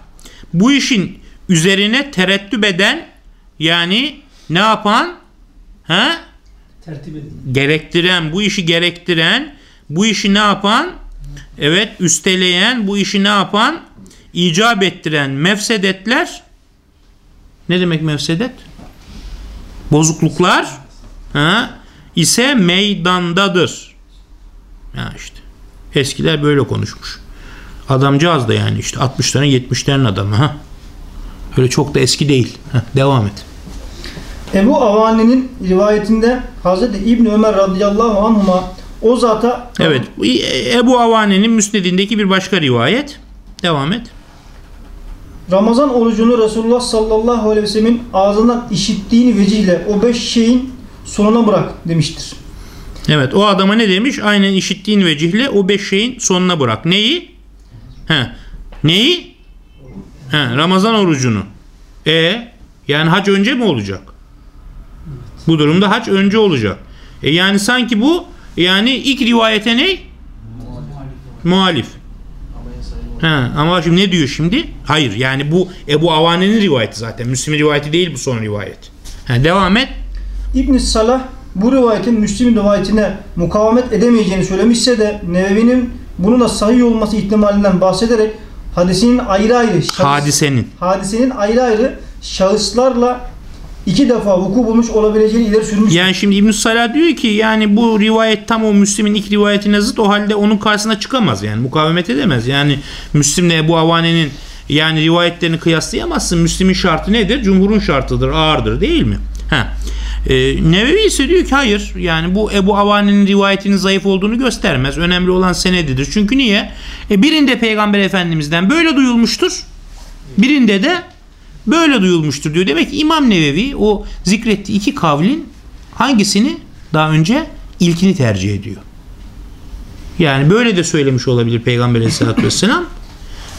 bu işin üzerine tereddüt eden yani ne yapan? Ha? Tertip edin. gerektiren, bu işi gerektiren, bu işi ne yapan? Evet, üsteleyen, bu işi ne yapan? icap ettiren mefsedetler ne demek mefsedet? Bozukluklar ha, ise meydandadır. Ya işte. Eskiler böyle konuşmuş. Adamcağız da yani işte 60'ların 70'lerin adamı ha. Öyle çok da eski değil. Heh, devam et. Ebu Avani'nin rivayetinde Hazreti İbni Ömer radıyallahu anhuma o zata Evet. bu Ebu Avane'nin müsnedindeki bir başka rivayet. Devam et. Ramazan orucunu Resulullah sallallahu aleyhi ve sellemin ağzından işittiğini vecihle o beş şeyin sonuna bırak demiştir. Evet o adama ne demiş? Aynen işittiğin vecihle o beş şeyin sonuna bırak. Neyi? He. Neyi? He, Ramazan orucunu. E yani hac önce mi olacak? Bu durumda hac önce olacak. E yani sanki bu yani ilk rivayete ne? Muhalif. He, ama şimdi ne diyor şimdi? Hayır yani bu Ebu Avane'nin rivayeti zaten. Müslim'in rivayeti değil bu son rivayet. He, devam et. İbn Salah bu rivayetin Müslim rivayetine mukavemet edemeyeceğini söylemişse de Nevevi'nin bunun da sahih olması ihtimalinden bahsederek hadisinin ayrı ayrı şahıs- Hadisenin. hadisenin ayrı ayrı şahıslarla iki defa vuku bulmuş olabileceğini ileri sürmüş. Yani şimdi İbn Salah diyor ki yani bu rivayet tam o Müslim'in ilk rivayetine zıt o halde onun karşısına çıkamaz yani mukavemet edemez. Yani Müslim'le Ebu Avane'nin yani rivayetlerini kıyaslayamazsın. Müslim'in şartı nedir? Cumhurun şartıdır, ağırdır değil mi? Ha. Ee, Nevevi ise diyor ki hayır yani bu Ebu Avane'nin rivayetinin zayıf olduğunu göstermez. Önemli olan senedidir. Çünkü niye? E, birinde Peygamber Efendimiz'den böyle duyulmuştur. Birinde de böyle duyulmuştur diyor. Demek ki İmam Nevevi o zikrettiği iki kavlin hangisini daha önce ilkini tercih ediyor. Yani böyle de söylemiş olabilir Peygamber Aleyhisselatü Vesselam.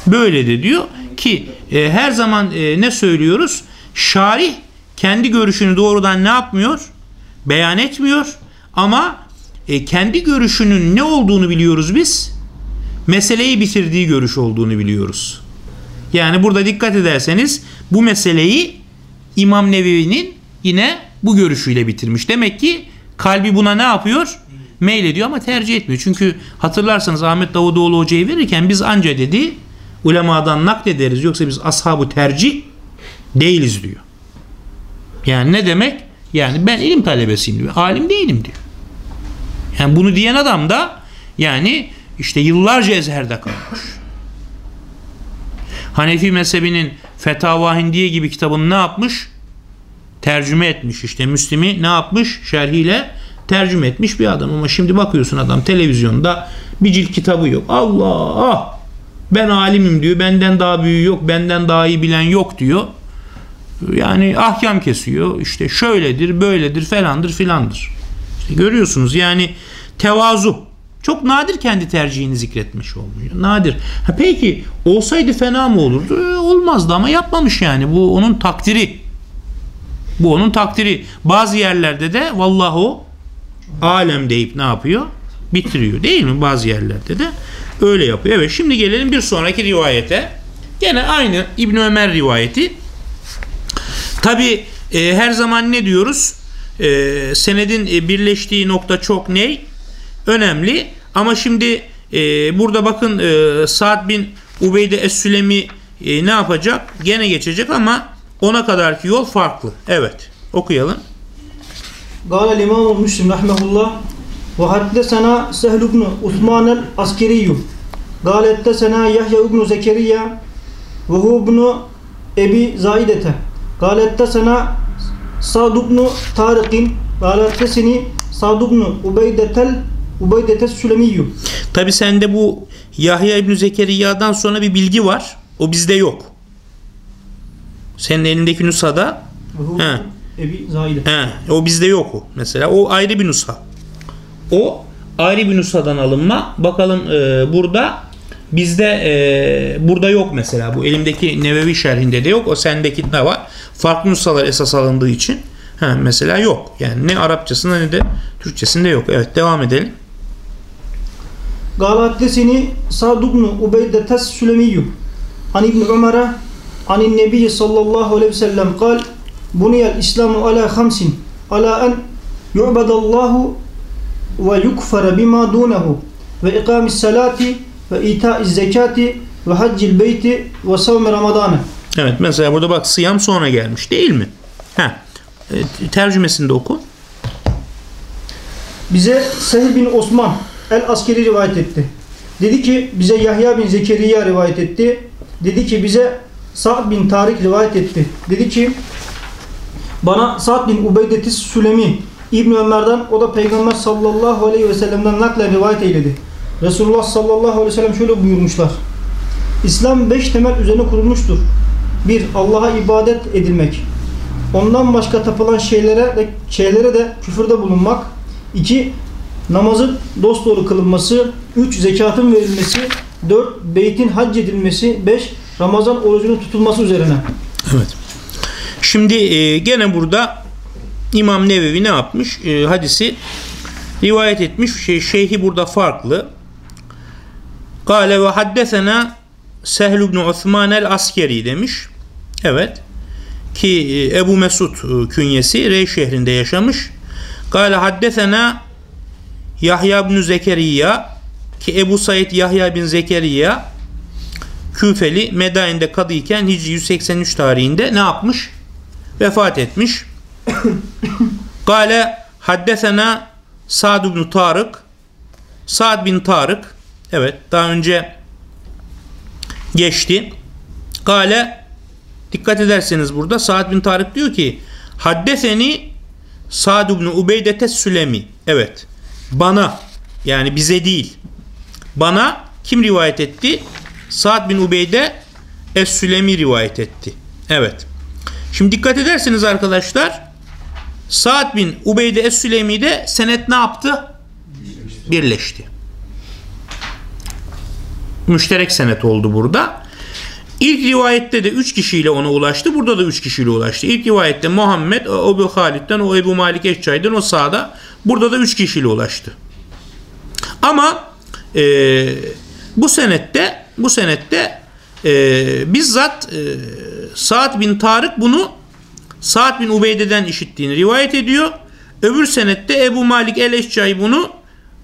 Böyle de diyor ki e, her zaman e, ne söylüyoruz? Şarih kendi görüşünü doğrudan ne yapmıyor? Beyan etmiyor. Ama e, kendi görüşünün ne olduğunu biliyoruz biz. Meseleyi bitirdiği görüş olduğunu biliyoruz. Yani burada dikkat ederseniz bu meseleyi İmam Nevevi'nin yine bu görüşüyle bitirmiş. Demek ki kalbi buna ne yapıyor? Meylediyor ama tercih etmiyor. Çünkü hatırlarsanız Ahmet Davutoğlu hocayı verirken biz anca dedi ulemadan naklederiz yoksa biz ashabı tercih değiliz diyor. Yani ne demek? Yani ben ilim talebesiyim diyor. Alim değilim diyor. Yani bunu diyen adam da yani işte yıllarca ezherde kalmış. Hanefi mezhebinin Fetava Hindiye gibi kitabını ne yapmış? Tercüme etmiş işte Müslim'i ne yapmış? Şerhiyle tercüme etmiş bir adam ama şimdi bakıyorsun adam televizyonda bir cilt kitabı yok. Allah! Ben alimim diyor. Benden daha büyüğü yok. Benden daha iyi bilen yok diyor. Yani ahkam kesiyor. İşte şöyledir, böyledir, falandır, filandır. İşte görüyorsunuz yani tevazu. Çok nadir kendi tercihini zikretmiş olmuyor. Nadir. Ha peki olsaydı fena mı olurdu? Ee, olmazdı ama yapmamış yani. Bu onun takdiri. Bu onun takdiri. Bazı yerlerde de vallahu alem deyip ne yapıyor? Bitiriyor değil mi? Bazı yerlerde de öyle yapıyor. Evet şimdi gelelim bir sonraki rivayete. Gene aynı İbn Ömer rivayeti. Tabi e, her zaman ne diyoruz? E, senedin e, birleştiği nokta çok ne? Önemli. Ama şimdi e, burada bakın e, Sa'd bin Ubeyde Es-Sülemi e, ne yapacak? Gene geçecek ama ona kadarki yol farklı. Evet. Okuyalım. قال الإمام مسلم رحمه الله وحدثنا سهل بن عثمان العسكري قال حدثنا يحيى بن زكريا وهو ابن أبي زائدة قال حدثنا سعد بن طارق قال حدثني سعد بن عبيدة Ubaydete Sülemiyyum. Tabi sende bu Yahya İbni Zekeriya'dan sonra bir bilgi var. O bizde yok. Senin elindeki nusada he, Ebi Zahide. He, o bizde yok o. Mesela o ayrı bir nusa. O ayrı bir nusadan alınma. Bakalım e, burada bizde e, burada yok mesela. Bu elimdeki Nevevi şerhinde de yok. O sendeki de var. Farklı nusalar esas alındığı için. Ha, mesela yok. Yani ne Arapçasında ne de Türkçesinde yok. Evet devam edelim. قال حدثني سعد بن عبيدة السلمي عن ابن عمر عن النبي صلى الله عليه وسلم قال بني الإسلام على خمس على أن يعبد الله ويكفر بما دونه وإقام الصلاة وإيتاء الزكاة وحج البيت وصوم رمضان Evet mesela burada bak sıyam sonra gelmiş değil mi? Ha. E, tercümesini de oku. Bize Sehil bin Osman el-Askeri rivayet etti. Dedi ki bize Yahya bin Zekeriya rivayet etti. Dedi ki bize Sa'd bin Tarik rivayet etti. Dedi ki bana Sa'd bin Ubeydetis Sülemi İbn Ömer'den o da Peygamber sallallahu aleyhi ve sellem'den naklen rivayet eyledi. Resulullah sallallahu aleyhi ve sellem şöyle buyurmuşlar. İslam beş temel üzerine kurulmuştur. Bir, Allah'a ibadet edilmek. Ondan başka tapılan şeylere de, şeylere de küfürde bulunmak. İki, namazın dosdoğru kılınması. Üç, zekatın verilmesi. Dört, beytin hac edilmesi. Beş, Ramazan orucunun tutulması üzerine. Evet. Şimdi e, gene burada İmam Nevevi ne yapmış? E, hadisi rivayet etmiş. Şey, şeyhi burada farklı. Kale ve haddesena Sehl ibn Osman el Askeri demiş. Evet. Ki e, Ebu Mesud e, künyesi Rey şehrinde yaşamış. Kale haddesena Yahya bin Zekeriya ki Ebu Said Yahya bin Zekeriya Küfeli Medain'de kadıyken Hicri 183 tarihinde ne yapmış? Vefat etmiş. *coughs* Gale haddesena Sa'd ibn Tarık Sa'd bin Tarık evet daha önce geçti. Gale dikkat ederseniz burada Sa'd bin Tarık diyor ki haddeseni Sa'd ibn Ubeyde Sülemi evet bana yani bize değil bana kim rivayet etti? Sa'd bin Ubeyde Es-Sülemi rivayet etti. Evet. Şimdi dikkat ederseniz arkadaşlar Sa'd bin Ubeyde Es-Sülemi de senet ne yaptı? Birleşti. Müşterek senet oldu burada. İlk rivayette de 3 kişiyle ona ulaştı. Burada da 3 kişiyle ulaştı. İlk rivayette Muhammed, o Ebu Halid'den, o Ebu Malik Eşçay'dan, o sağda. Burada da 3 kişiyle ulaştı. Ama e, bu senette bu senette e, bizzat e, Sa'd bin Tarık bunu Sa'd bin Ubeyde'den işittiğini rivayet ediyor. Öbür senette Ebu Malik el-Eşcai bunu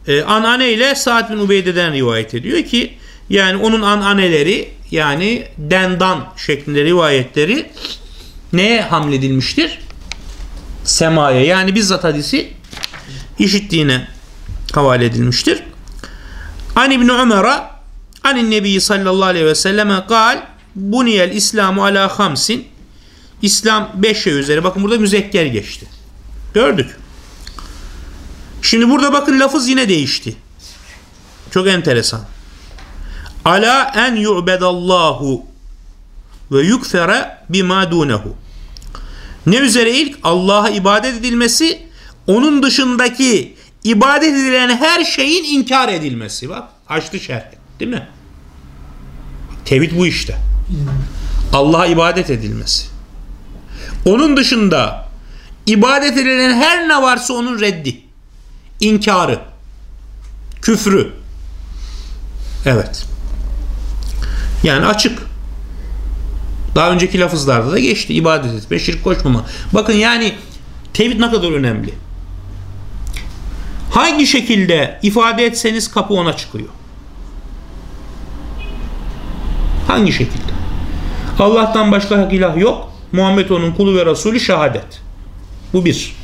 e, anane ile Sa'd bin Ubeyde'den rivayet ediyor ki yani onun ananeleri yani dendan şeklinde rivayetleri neye hamledilmiştir? Semaya yani bizzat hadisi işittiğine havale edilmiştir. An İbni Ömer'a anin Nebi sallallahu aleyhi ve selleme kal buniyel İslamu ala hamsin İslam beş şey üzeri. Bakın burada müzekker geçti. Gördük. Şimdi burada bakın lafız yine değişti. Çok enteresan. Ala en yu'bedallahu ve yukfere bima dunehu. Ne üzere ilk Allah'a ibadet edilmesi, onun dışındaki ibadet edilen her şeyin inkar edilmesi. Bak açtı şerh. Değil mi? Tevhid bu işte. Allah'a ibadet edilmesi. Onun dışında ibadet edilen her ne varsa onun reddi. İnkarı. Küfrü. Evet. Yani açık. Daha önceki lafızlarda da geçti. İbadet etme, şirk koşmama. Bakın yani tevhid ne kadar önemli. Hangi şekilde ifade etseniz kapı ona çıkıyor. Hangi şekilde? Allah'tan başka hak ilah yok. Muhammed onun kulu ve Resulü şehadet. Bu bir.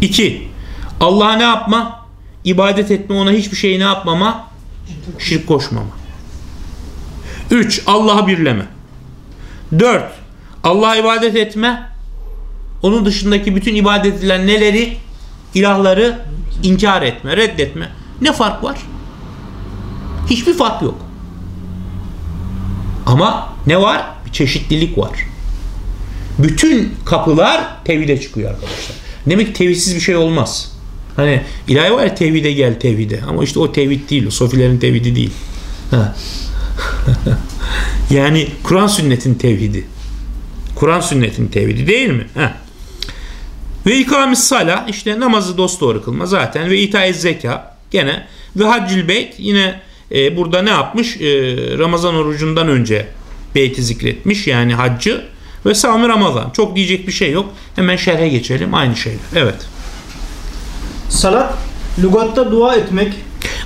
İki. Allah'a ne yapma? İbadet etme ona hiçbir şey ne yapmama? Şirk koşmama. Üç. Allah'a birleme. Dört. Allah'a ibadet etme. Onun dışındaki bütün ibadet edilen neleri? İlahları inkar etme, reddetme. Ne fark var? Hiçbir fark yok. Ama ne var? Bir çeşitlilik var. Bütün kapılar tevhide çıkıyor arkadaşlar. Demek ki tevhidsiz bir şey olmaz. Hani ilahi var ya tevhide gel tevhide. Ama işte o tevhid değil. O sofilerin tevhidi değil. *laughs* Yani Kur'an sünnetin tevhidi. Kur'an sünnetin tevhidi değil mi? Ha. Ve ikamis sala işte namazı dosdoğru kılma zaten ve itaiz zeka gene ve haccül beyt yine e, burada ne yapmış? E, Ramazan orucundan önce beyti zikretmiş yani haccı ve savmi Ramazan. Çok diyecek bir şey yok. Hemen şerhe geçelim. Aynı şeyler. Evet. Salat, lügatta dua etmek.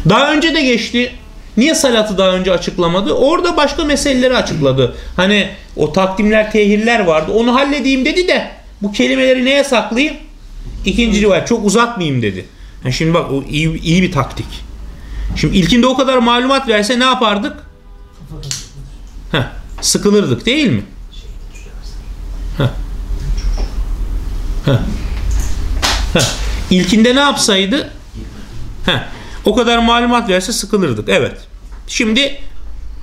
Daha önce de geçti. Niye salatı daha önce açıklamadı? Orada başka meseleleri açıkladı. Hani o takdimler, tehirler vardı. Onu halledeyim dedi de bu kelimeleri neye saklayayım? İkinci rivayet çok uzatmayayım dedi. Yani şimdi bak o iyi, iyi bir taktik. Şimdi ilkinde o kadar malumat verse ne yapardık? Heh, sıkılırdık değil mi? Heh. Heh. Heh. İlkinde ne yapsaydı? Heh. O kadar malumat verse sıkılırdık. Evet. Şimdi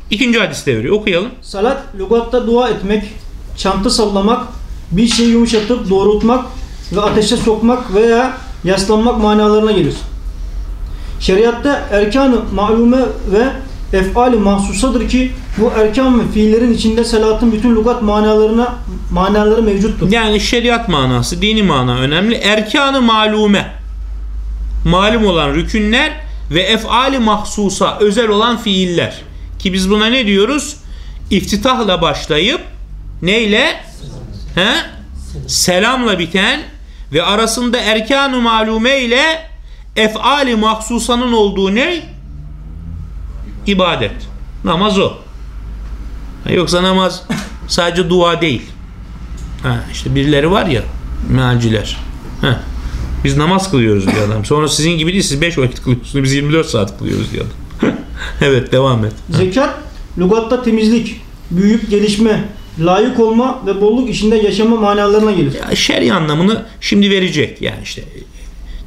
ikinci hadis devri okuyalım. Salat, lügatta dua etmek, çantı sallamak, bir şeyi yumuşatıp doğrultmak ve ateşe sokmak veya yaslanmak manalarına gelir. Şeriatta erkan-ı malume ve efali mahsusadır ki bu erkan ve fiillerin içinde salatın bütün lügat manalarına manaları mevcuttur. Yani şeriat manası, dini mana önemli. Erkanı malume. Malum olan rükünler ve efali mahsusa, özel olan fiiller. Ki biz buna ne diyoruz? İftitahla başlayıp neyle? He? Selamla biten ve arasında erkan-ı malume ile efali mahsusanın olduğu ne? İbadet. Namaz o. Yoksa namaz sadece dua değil. Ha, işte birileri var ya mealciler. Ha, biz namaz kılıyoruz diyor adam. Sonra sizin gibi değil siz 5 vakit kılıyorsunuz. Biz 24 saat kılıyoruz diyor adam. *laughs* evet devam et. Zekat, lügatta temizlik, büyüyüp gelişme, layık olma ve bolluk içinde yaşama manalarına gelir. Ya şer'i anlamını şimdi verecek yani işte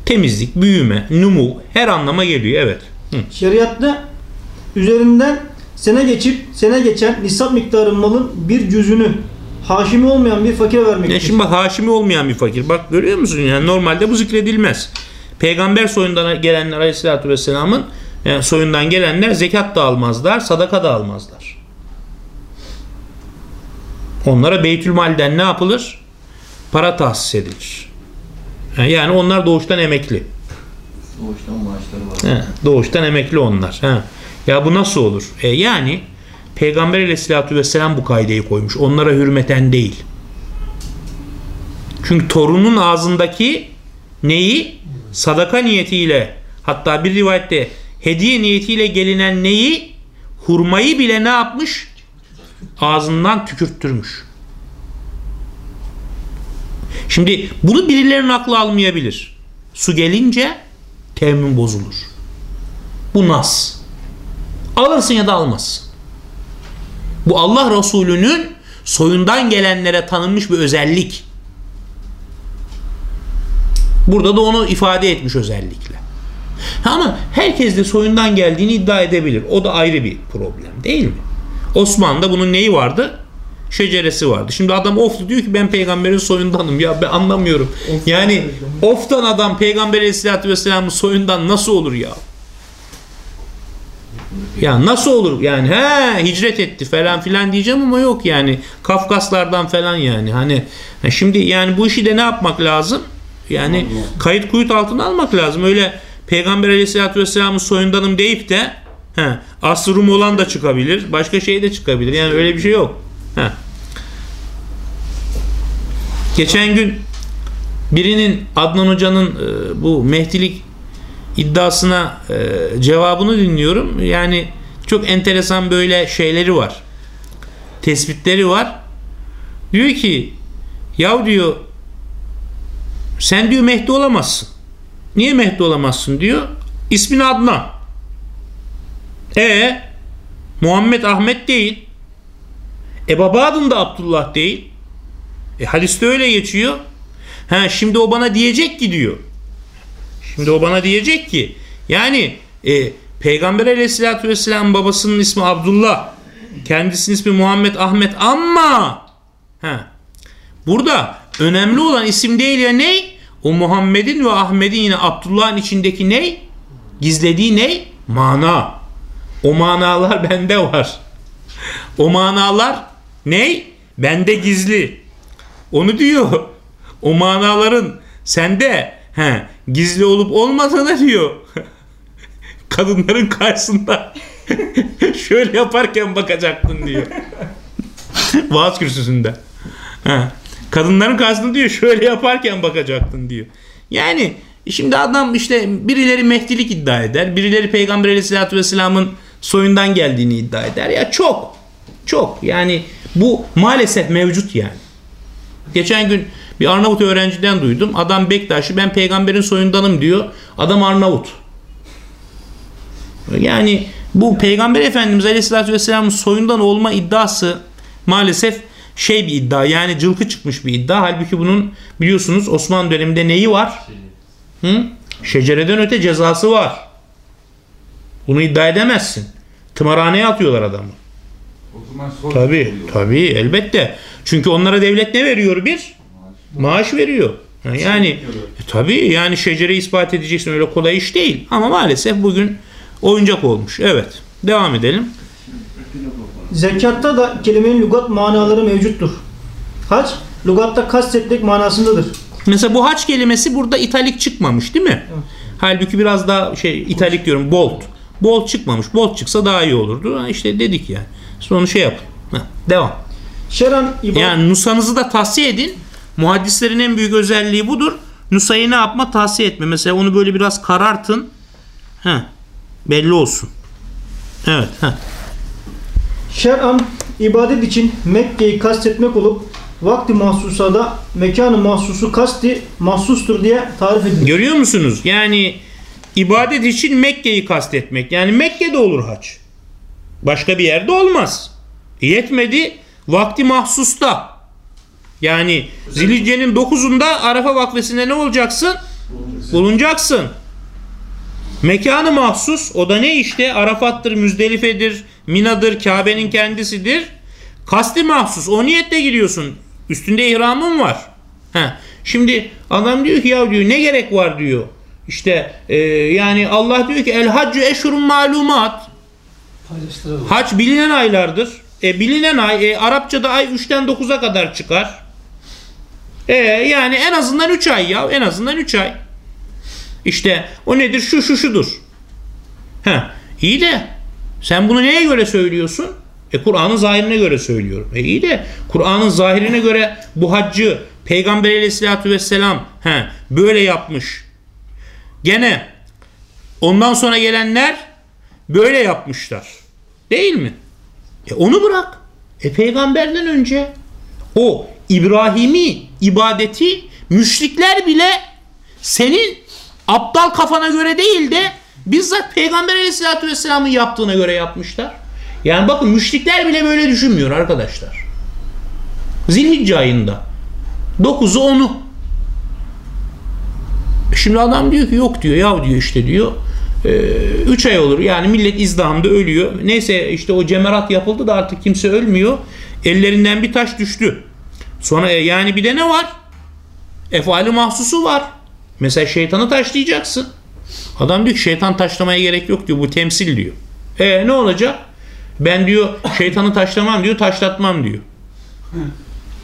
temizlik, büyüme, numu her anlama geliyor evet. Hı. Şeriatta üzerinden sene geçip sene geçen nisap miktarı malın bir cüzünü haşimi olmayan bir fakire Ya vermektir. şimdi bak haşimi olmayan bir fakir. Bak görüyor musun? Yani normalde bu zikredilmez. Peygamber soyundan gelenler aleyhissalatü vesselamın yani soyundan gelenler zekat da almazlar, sadaka da almazlar. Onlara beytülmalden ne yapılır? Para tahsis edilir. Yani onlar doğuştan emekli. Doğuştan maaşları var. He, doğuştan emekli onlar. He. Ya bu nasıl olur? E yani Peygamber aleyhissalatü vesselam bu kaideyi koymuş. Onlara hürmeten değil. Çünkü torunun ağzındaki neyi? Sadaka niyetiyle hatta bir rivayette hediye niyetiyle gelinen neyi? Hurmayı bile ne yapmış? Ağzından tükürttürmüş. Şimdi bunu birilerinin aklı almayabilir. Su gelince temin bozulur. Bu nas. Alırsın ya da almazsın. Bu Allah Resulü'nün soyundan gelenlere tanınmış bir özellik. Burada da onu ifade etmiş özellikle. Ama herkes de soyundan geldiğini iddia edebilir. O da ayrı bir problem değil mi? Osmanlı'da bunun neyi vardı? Şeceresi vardı. Şimdi adam of diyor ki ben peygamberin soyundanım. Ya ben anlamıyorum. Yani oftan adam peygamber aleyhissalatü vesselamın soyundan nasıl olur ya? Ya nasıl olur yani he hicret etti falan filan diyeceğim ama yok yani Kafkaslardan falan yani hani ha şimdi yani bu işi de ne yapmak lazım? Yani kayıt kuyut altına almak lazım. Öyle Peygamber aleyhissalatü vesselamın soyundanım deyip de he, Rum olan da çıkabilir. Başka şey de çıkabilir. Yani öyle bir şey yok. He. Geçen gün birinin Adnan Hoca'nın e, bu Mehdilik iddiasına e, cevabını dinliyorum. Yani çok enteresan böyle şeyleri var. Tespitleri var. Diyor ki yahu diyor sen diyor Mehdi olamazsın. Niye Mehdi olamazsın diyor. İsmin Adnan. E Muhammed Ahmet değil. E baba adın da Abdullah değil. E hadiste öyle geçiyor. Ha şimdi o bana diyecek ki diyor. Şimdi o bana diyecek ki yani e, Peygamber aleyhissalatü vesselam babasının ismi Abdullah. Kendisinin ismi Muhammed Ahmet ama ha, burada önemli olan isim değil ya ne? o Muhammed'in ve Ahmet'in yine Abdullah'ın içindeki ne? Gizlediği ne? Mana. O manalar *laughs* bende var. O manalar ne? Bende gizli. Onu diyor. O manaların sende he, gizli olup olmadığını diyor. *laughs* Kadınların karşısında *laughs* şöyle yaparken bakacaktın diyor. Vaaz kürsüsünde. He. Kadınların karşısında diyor şöyle yaparken bakacaktın diyor. Yani şimdi adam işte birileri mehdilik iddia eder. Birileri Peygamber aleyhissalatü vesselamın soyundan geldiğini iddia eder. Ya çok. Çok. Yani bu maalesef mevcut yani. Geçen gün bir Arnavut öğrenciden duydum. Adam Bektaş'ı ben peygamberin soyundanım diyor. Adam Arnavut. Yani bu Peygamber Efendimiz Aleyhisselatü Vesselam'ın soyundan olma iddiası maalesef şey bir iddia. Yani cılkı çıkmış bir iddia. Halbuki bunun biliyorsunuz Osmanlı döneminde neyi var? Hı? Şecereden öte cezası var. Bunu iddia edemezsin. Tımarhaneye atıyorlar adamı. Tabii, tabii elbette. Çünkü onlara devlet ne veriyor bir? Maaş veriyor. Ha, Yani e, tabii yani şecere ispat edeceksin öyle kolay iş değil. Ama maalesef bugün oyuncak olmuş. Evet. Devam edelim. Zekatta da kelimenin lügat manaları mevcuttur. Hac, lügatta kastetmek manasındadır. Mesela bu haç kelimesi burada italik çıkmamış değil mi? Halbuki biraz daha şey italik diyorum bolt. Bolt çıkmamış. Bolt çıksa daha iyi olurdu. Ha, İşte dedik ya. Siz onu şey yapın. Ha, devam. Şeran ibadet Yani nusanızı da tahsiye edin. Muhaddislerin en büyük özelliği budur. Nusayı ne yapma? Tahsiye etme. Mesela onu böyle biraz karartın. Heh, belli olsun. Evet. Heh. Şer'an ibadet için Mekke'yi kastetmek olup vakti mahsusada mekanı mahsusu kasti mahsustur diye tarif edilir. Görüyor musunuz? Yani ibadet için Mekke'yi kastetmek. Yani Mekke'de olur haç. Başka bir yerde olmaz. Yetmedi vakti mahsusta. Yani Zilhicce'nin 9'unda Arafa vakfesinde ne olacaksın? Bulunacaksın. Mekanı mahsus o da ne işte Arafat'tır, Müzdelife'dir, Mina'dır, Kabe'nin kendisidir. Kasti mahsus o niyetle gidiyorsun. Üstünde ihramın var. Ha. Şimdi adam diyor ki ya diyor ne gerek var diyor. İşte e, yani Allah diyor ki el haccu eşhurun malumat. Hac bilinen aylardır. E, bilinen ay e, Arapçada ay 3'ten 9'a kadar çıkar. E, yani en azından 3 ay ya en azından 3 ay. İşte o nedir? Şu şu şudur. Ha, iyi de sen bunu neye göre söylüyorsun? E Kur'an'ın zahirine göre söylüyorum. E iyi de Kur'an'ın zahirine göre bu haccı Peygamber aleyhissalatü vesselam he, böyle yapmış. Gene ondan sonra gelenler böyle yapmışlar. Değil mi? E onu bırak. E peygamberden önce o İbrahimi ibadeti müşrikler bile senin aptal kafana göre değil de bizzat Peygamber Aleyhisselatü Vesselam'ın yaptığına göre yapmışlar. Yani bakın müşrikler bile böyle düşünmüyor arkadaşlar. Zilhicce ayında. 9'u 10'u. Şimdi adam diyor ki yok diyor ya diyor işte diyor 3 ay olur yani millet izdihamda ölüyor. Neyse işte o cemerat yapıldı da artık kimse ölmüyor. Ellerinden bir taş düştü. Sonra e, yani bir de ne var? Efali mahsusu var. Mesela şeytanı taşlayacaksın. Adam diyor ki şeytan taşlamaya gerek yok diyor bu temsil diyor. E ne olacak? Ben diyor şeytanı taşlamam diyor taşlatmam diyor.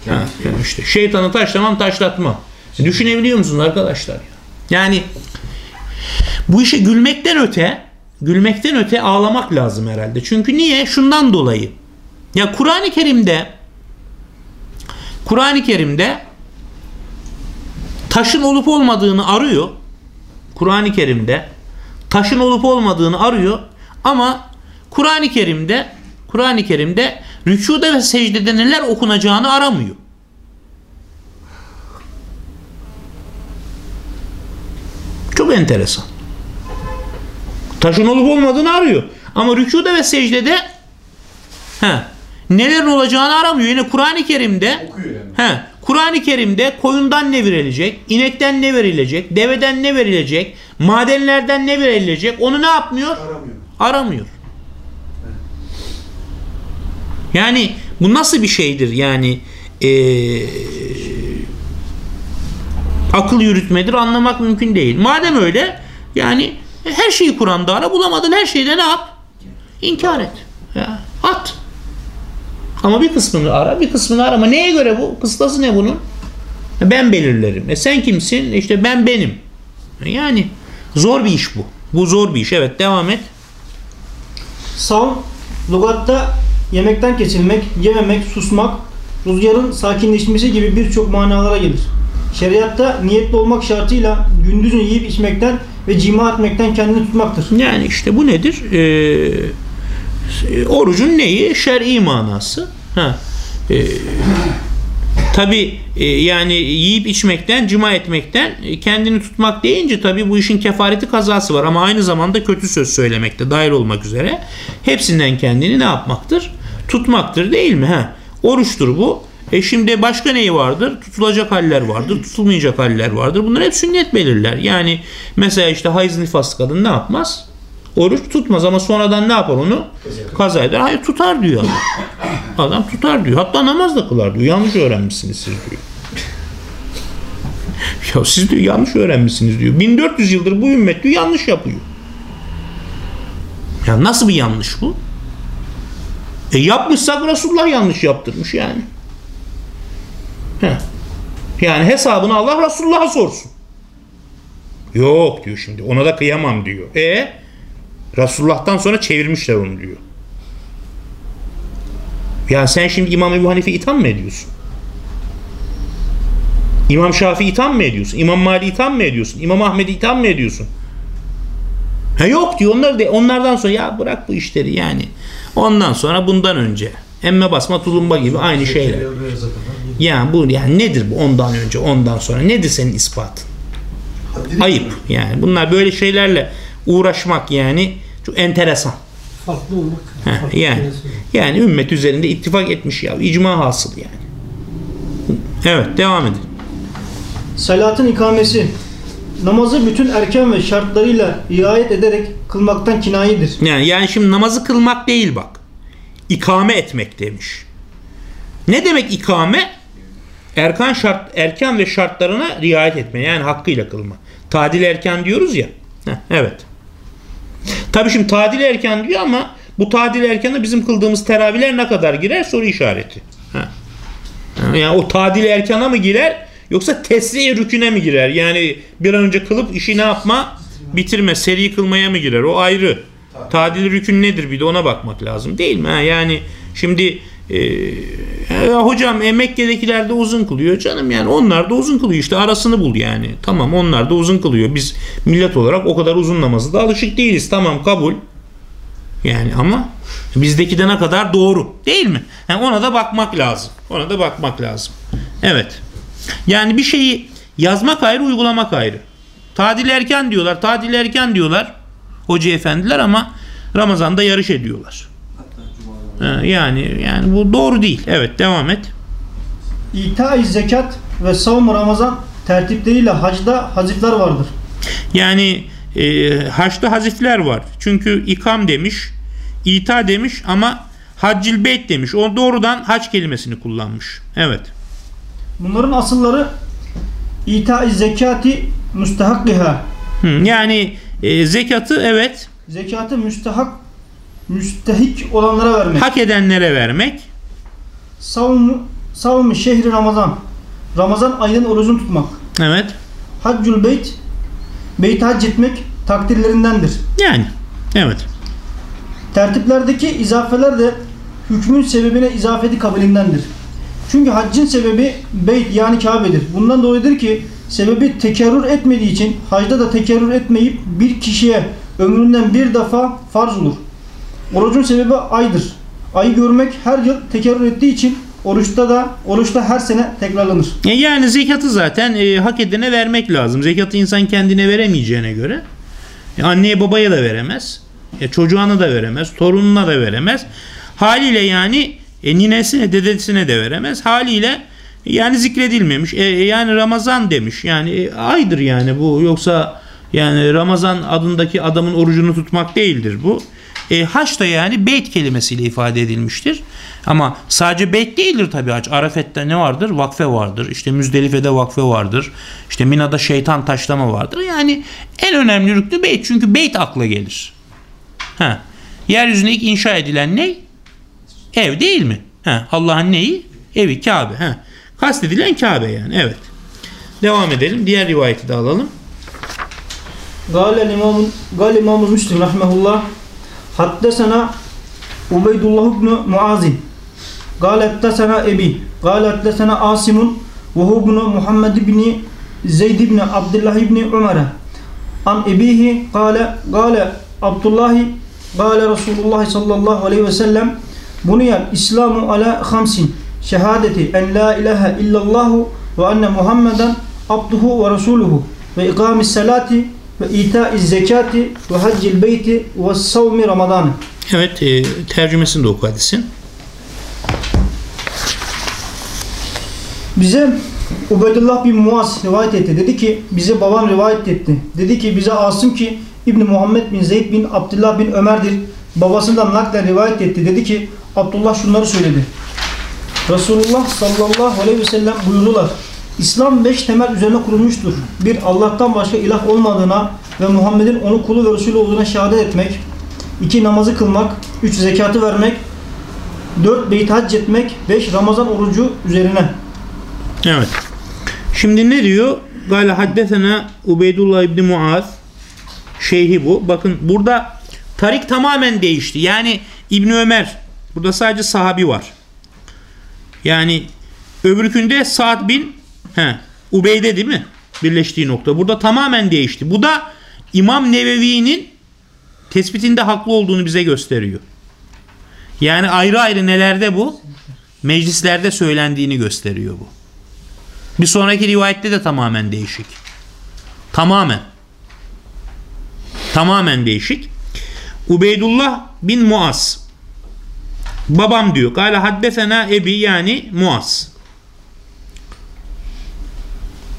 Ha, yani işte şeytanı taşlamam taşlatmam. E, düşünebiliyor musunuz arkadaşlar? ya? Yani bu işe gülmekten öte gülmekten öte ağlamak lazım herhalde. Çünkü niye? Şundan dolayı. Ya Kur'an-ı Kerim'de Kur'an-ı Kerim'de taşın olup olmadığını arıyor. Kur'an-ı Kerim'de taşın olup olmadığını arıyor ama Kur'an-ı Kerim'de Kur'an-ı Kerim'de rükuda ve secdede neler okunacağını aramıyor. Çok enteresan. Taşın olup olmadığını arıyor. Ama rükuda ve secdede he, nelerin olacağını aramıyor. Yine Kur'an-ı Kerim'de yani. he, Kur'an-ı Kerim'de koyundan ne verilecek, inekten ne verilecek, deveden ne verilecek, madenlerden ne verilecek onu ne yapmıyor? Aramıyor. Aramıyor. Yani bu nasıl bir şeydir yani eee, akıl yürütmedir anlamak mümkün değil. Madem öyle yani her şeyi Kur'an'da ara bulamadın her şeyde ne yap? İnkar et. Ya, at. Ama bir kısmını ara bir kısmını arama. Neye göre bu? Kıstası ne bunun? Ben belirlerim. E sen kimsin? İşte ben benim. Yani zor bir iş bu. Bu zor bir iş. Evet devam et. Savm, lugatta yemekten kesilmek, yememek, susmak, rüzgarın sakinleşmesi gibi birçok manalara gelir. Şeriatta niyetli olmak şartıyla gündüzün yiyip içmekten ve cima etmekten kendini tutmaktır. Yani işte bu nedir? Ee, orucun neyi? Şer'i manası. Ha. Ee, Tabi yani yiyip içmekten, cima etmekten e, kendini tutmak deyince tabi bu işin kefareti kazası var ama aynı zamanda kötü söz söylemekte dahil olmak üzere hepsinden kendini ne yapmaktır? Tutmaktır değil mi? Ha. Oruçtur bu. E şimdi başka neyi vardır? Tutulacak haller vardır, tutulmayacak haller vardır. Bunlar hep sünnet belirler. Yani mesela işte hayız nifaslı kadın ne yapmaz? Oruç tutmaz ama sonradan ne yapar onu? Kaza eder. Hayır tutar diyor adam. Adam tutar diyor. Hatta namaz da kılar diyor. Yanlış öğrenmişsiniz siz diyor. ya siz diyor yanlış öğrenmişsiniz diyor. 1400 yıldır bu ümmet diyor yanlış yapıyor. Ya nasıl bir yanlış bu? E yapmışsak Resulullah yanlış yaptırmış yani. Heh. Yani hesabını Allah Resulullah'a sorsun. Yok diyor şimdi. Ona da kıyamam diyor. E Resulullah'tan sonra çevirmişler onu diyor. Ya sen şimdi İmam Ebu Hanife itham mı ediyorsun? İmam Şafii itham mı ediyorsun? İmam Mali itham mı ediyorsun? İmam Ahmed'i itham mı ediyorsun? Ha yok diyor. Onlar de onlardan sonra ya bırak bu işleri yani. Ondan sonra bundan önce emme basma tulumba gibi aynı şeyler. Ya bu yani nedir bu ondan önce ondan sonra nedir senin ispatın? Ayıp yani. Bunlar böyle şeylerle uğraşmak yani çok enteresan. Farklı olmak. Ha, farklı yani yani ümmet üzerinde ittifak etmiş ya. icma hasıl yani. Evet devam edin. Salatın ikamesi namazı bütün erken ve şartlarıyla riayet ederek kılmaktan kinayedir. Yani, yani şimdi namazı kılmak değil bak. İkame etmek demiş. Ne demek ikame? Erkan şart erken ve şartlarına riayet etme. Yani hakkıyla kılma. Tadil erken diyoruz ya. Heh, evet. Tabii şimdi tadil erken diyor ama bu tadil erkene bizim kıldığımız teravihler ne kadar girer soru işareti. Ha. Yani o tadil erkana mı girer yoksa tesriye rüküne mi girer? Yani bir an önce kılıp işi ne yapma? Bitirme, seri kılmaya mı girer? O ayrı. Tadil rükün nedir bir de ona bakmak lazım değil mi? Ha, yani şimdi e, ya hocam e, Mekke'dekiler de uzun kılıyor canım yani onlar da uzun kılıyor işte arasını bul yani. Tamam onlar da uzun kılıyor. Biz millet olarak o kadar uzun namazı da alışık değiliz. Tamam kabul. Yani ama bizdeki de ne kadar doğru değil mi? Yani ona da bakmak lazım. Ona da bakmak lazım. Evet. Yani bir şeyi yazmak ayrı, uygulamak ayrı. Tadil erken diyorlar, tadil erken diyorlar hoca efendiler ama Ramazan'da yarış ediyorlar. Ha, Yani yani bu doğru değil. Evet devam et. İta-i zekat ve savm Ramazan tertipleriyle hacda hazifler vardır. Yani e, haçta hazifler var. Çünkü ikam demiş, ita demiş ama haccil beyt demiş. O doğrudan hac kelimesini kullanmış. Evet. Bunların asılları İta-i zekati müstehakkiha. Yani e, zekatı evet Zekatı müstehak müstehik olanlara vermek. hak edenlere vermek. Savm savm şehri Ramazan. Ramazan ayının orucunu tutmak. Evet. Haccül beyt beyt hac etmek takdirlerindendir. Yani evet. Tertiplerdeki izafeler de hükmün sebebine izafeti kabilindendir. Çünkü haccın sebebi beyt yani Kabe'dir. Bundan dolayıdır ki sebebi tekerrür etmediği için hacda da tekerrür etmeyip bir kişiye ömründen bir defa farz olur. Orucun sebebi aydır. Ayı görmek her yıl tekerrür ettiği için oruçta da oruçta her sene tekrarlanır. E, Yani zekatı zaten e, hak edene vermek lazım. Zekatı insan kendine veremeyeceğine göre e, anneye babaya da veremez. E, çocuğuna da veremez. Torununa da veremez. Haliyle yani e, ninesine dedesine de veremez. Haliyle yani zikredilmemiş. E, yani Ramazan demiş. Yani e, aydır yani bu. Yoksa yani Ramazan adındaki adamın orucunu tutmak değildir bu. E, haç da yani beyt kelimesiyle ifade edilmiştir. Ama sadece beyt değildir tabii haç. Arafet'te ne vardır? Vakfe vardır. İşte Müzdelife'de vakfe vardır. İşte Mina'da şeytan taşlama vardır. Yani en önemli rüktü beyt. Çünkü beyt akla gelir. Ha. Yeryüzünde ilk inşa edilen ne? Ev değil mi? Allah'ın neyi? Evi Kabe. Ha. Kastedilen Kabe yani. Evet. Devam edelim. Diğer rivayeti de alalım. Gale İmam Gale İmam Müslim rahmetullah Haddesena Ubeydullah ibn Muazin. Gal Ebi. Gal haddesena Asimun ve Muhammed ibn Zeyd ibn Abdullah ibn Umar. An ebihi gale gale Abdullah gale Resulullah sallallahu aleyhi ve sellem buniyel İslamu ala hamsin şehadeti en la ilahe illallah ve enne Muhammeden abduhu ve resuluhu ve ikamis salati ve itaiz zekati ve haccil beyti ve savmi ramadanı. Evet, e, tercümesini de oku hadisin. Bize Ubedullah bin Muaz rivayet etti. Dedi ki bize babam rivayet etti. Dedi ki bize Asım ki İbni Muhammed bin Zeyd bin Abdullah bin Ömer'dir. Babasından naklen rivayet etti. Dedi ki Abdullah şunları söyledi. Resulullah sallallahu aleyhi ve sellem buyurdular. İslam beş temel üzerine kurulmuştur. Bir Allah'tan başka ilah olmadığına ve Muhammed'in onu kulu ve Resulü olduğuna şehadet etmek. iki namazı kılmak. Üç zekatı vermek. Dört beyt hac etmek. Beş Ramazan orucu üzerine. Evet. Şimdi ne diyor? Gale haddesena Ubeydullah İbni Muaz şeyhi bu. Bakın burada tarik tamamen değişti. Yani İbni Ömer burada sadece sahabi var. Yani öbürkünde Sa'd bin he, Ubeyde değil mi? Birleştiği nokta. Burada tamamen değişti. Bu da İmam Nevevi'nin tespitinde haklı olduğunu bize gösteriyor. Yani ayrı ayrı nelerde bu? Meclislerde söylendiğini gösteriyor bu. Bir sonraki rivayette de tamamen değişik. Tamamen. Tamamen değişik. Ubeydullah bin Muaz. Babam diyor. Kale haddesena ebi yani Muaz.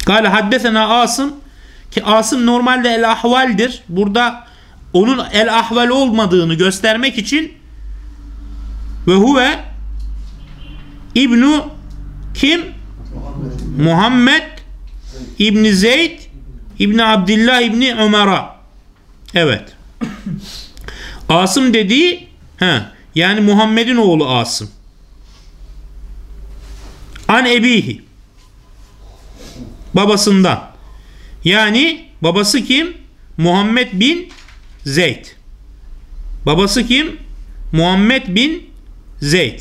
Kale haddesena Asım ki Asım normalde el ahvaldir. Burada onun el ahval olmadığını göstermek için ve huve İbnu kim? Muhammed İbni Zeyd İbni Abdullah İbni Ömer'a. Evet. Asım dediği he, yani Muhammed'in oğlu Asım. An ebihi. Babasından. Yani babası kim? Muhammed bin Zeyd. Babası kim? Muhammed bin Zeyd.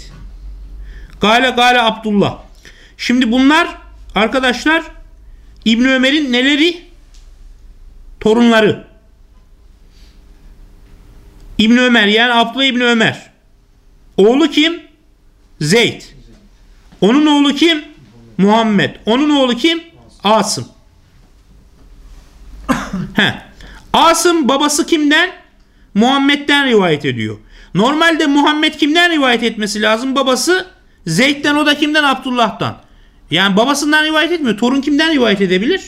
Gale gale Abdullah. Şimdi bunlar arkadaşlar İbn Ömer'in neleri? Torunları. İbn Ömer yani Abdullah İbn Ömer. Oğlu kim? Zeyd. Onun oğlu kim? Muhammed. Onun oğlu kim? Asım. He. Asım babası kimden? Muhammed'den rivayet ediyor. Normalde Muhammed kimden rivayet etmesi lazım? Babası Zeyd'den o da kimden? Abdullah'tan. Yani babasından rivayet etmiyor. Torun kimden rivayet edebilir?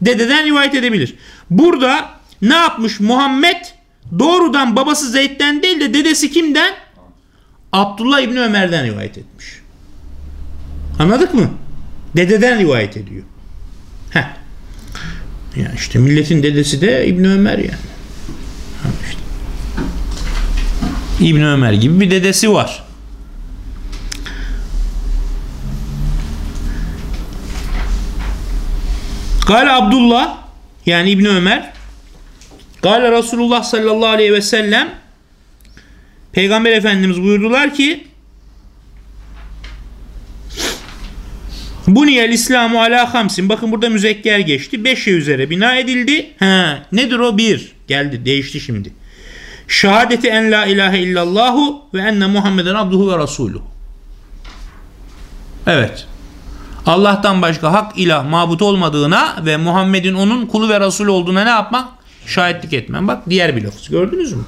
Dededen rivayet edebilir. Burada ne yapmış Muhammed? Doğrudan babası Zeyd'den değil de dedesi kimden? Abdullah İbni Ömer'den rivayet etmiş. Anladık mı? Dededen rivayet ediyor. Heh. Ya işte milletin dedesi de İbni Ömer yani. Ha işte. İbni Ömer gibi bir dedesi var. Gale Abdullah yani İbni Ömer Gale Resulullah sallallahu aleyhi ve sellem Peygamber Efendimiz buyurdular ki Buniyel İslamu ala hamsin. Bakın burada müzekker geçti. Beş şey üzere bina edildi. Ha, nedir o? Bir. Geldi. Değişti şimdi. Şehadeti en la ilahe illallahu ve enne Muhammeden abduhu ve rasuluhu. Evet. Allah'tan başka hak ilah mabut olmadığına ve Muhammed'in onun kulu ve Resul olduğuna ne yapmak? Şahitlik etmem. Bak diğer bir lafız. Gördünüz mü?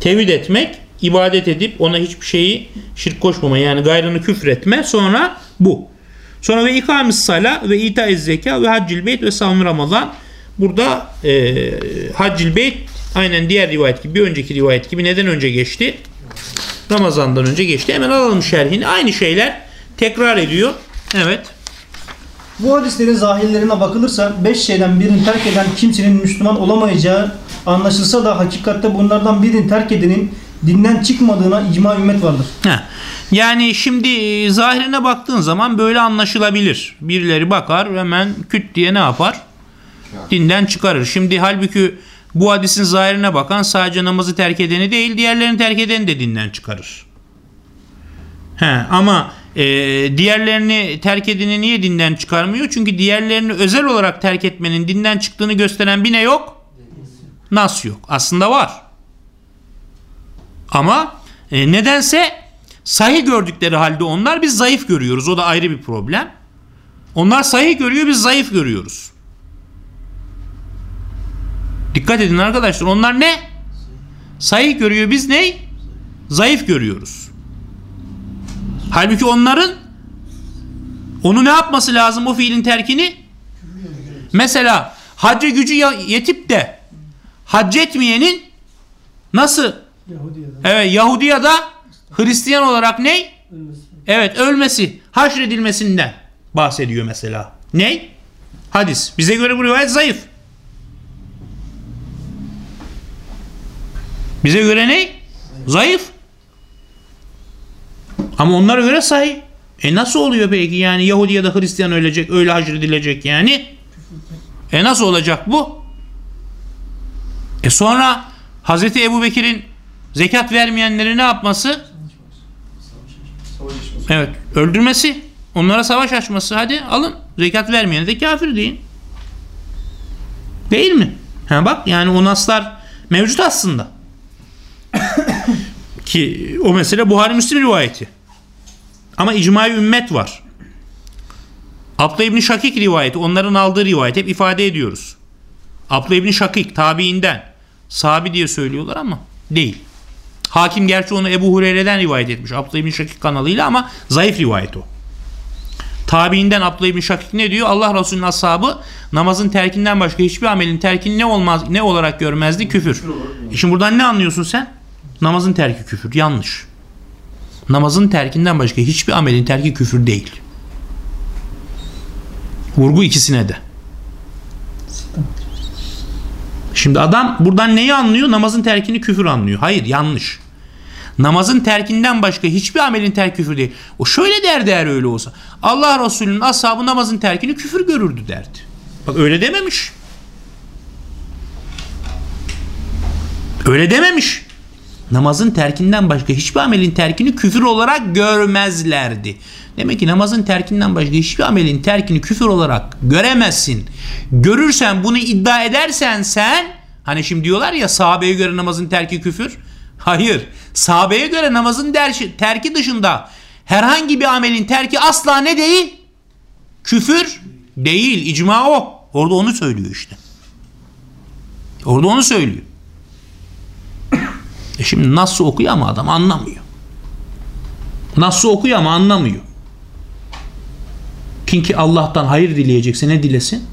Tevhid etmek, ibadet edip ona hiçbir şeyi şirk koşmama yani gayrını küfür etme. Sonra bu. Sonra ve ikamis sala ve ita zeka ve haccil beyt ve savmi ramazan. Burada e, haccil beyt Aynen diğer rivayet gibi bir önceki rivayet gibi neden önce geçti? Ramazan'dan önce geçti. Hemen alalım şerhini. Aynı şeyler tekrar ediyor. Evet. Bu hadislerin zahirlerine bakılırsa beş şeyden birini terk eden kimsenin Müslüman olamayacağı anlaşılsa da hakikatte bunlardan birini terk edenin dinden çıkmadığına icma ümmet vardır. Heh. Yani şimdi e, zahirine baktığın zaman böyle anlaşılabilir. Birileri bakar hemen küt diye ne yapar? Dinden çıkarır. Şimdi halbuki bu hadisin zahirine bakan sadece namazı terk edeni değil diğerlerini terk edeni de dinden çıkarır. He, ama e, diğerlerini terk edeni niye dinden çıkarmıyor? Çünkü diğerlerini özel olarak terk etmenin dinden çıktığını gösteren bir ne yok? Nas yok. Aslında var. Ama e, nedense sahih gördükleri halde onlar biz zayıf görüyoruz. O da ayrı bir problem. Onlar sahih görüyor biz zayıf görüyoruz. Dikkat edin arkadaşlar. Onlar ne? Sahih görüyor biz ne? Zayıf görüyoruz. Halbuki onların onu ne yapması lazım o fiilin terkini? Mesela hacca gücü yetip de hac etmeyenin nasıl Evet Yahudi ya da Hristiyan olarak ne? Evet ölmesi, haşredilmesinden bahsediyor mesela. Ne? Hadis. Bize göre bu rivayet zayıf. Bize göre ne? Zayıf. Ama onlara göre sahih. E nasıl oluyor peki yani Yahudi ya da Hristiyan ölecek, öyle haşredilecek yani? E nasıl olacak bu? E sonra Hazreti Ebu Bekir'in zekat vermeyenleri ne yapması? Evet öldürmesi. Onlara savaş açması. Hadi alın. Zekat vermeyene de kafir deyin. Değil mi? Ha bak yani o naslar mevcut aslında. *coughs* Ki o mesele Buhari Müslim rivayeti. Ama icma ümmet var. Abla İbni Şakik rivayeti onların aldığı rivayet hep ifade ediyoruz. Abla İbni Şakik tabiinden sahabi diye söylüyorlar ama değil. Hakim gerçi onu Ebu Hureyre'den rivayet etmiş. Abdullah İbni Şakik kanalıyla ama zayıf rivayet o. Tabiinden Abdullah İbni Şakik ne diyor? Allah Resulü'nün ashabı namazın terkinden başka hiçbir amelin terkini ne olmaz ne olarak görmezdi? Küfür. E şimdi buradan ne anlıyorsun sen? Namazın terki küfür. Yanlış. Namazın terkinden başka hiçbir amelin terki küfür değil. Vurgu ikisine de. Şimdi adam buradan neyi anlıyor? Namazın terkini küfür anlıyor. Hayır yanlış. Namazın terkinden başka hiçbir amelin terk küfür değil. O şöyle derdi eğer öyle olsa. Allah Resulü'nün ashabı namazın terkini küfür görürdü derdi. Bak öyle dememiş. Öyle dememiş. Namazın terkinden başka hiçbir amelin terkini küfür olarak görmezlerdi. Demek ki namazın terkinden başka hiçbir amelin terkini küfür olarak göremezsin. Görürsen bunu iddia edersen sen hani şimdi diyorlar ya sahabeye göre namazın terki küfür. Hayır. Sahabeye göre namazın terki dışında herhangi bir amelin terki asla ne değil? Küfür değil. İcma o. Orada onu söylüyor işte. Orada onu söylüyor. E şimdi nasıl okuyor ama adam anlamıyor. Nasıl okuyor ama anlamıyor. Kim ki Allah'tan hayır dileyecekse ne dilesin?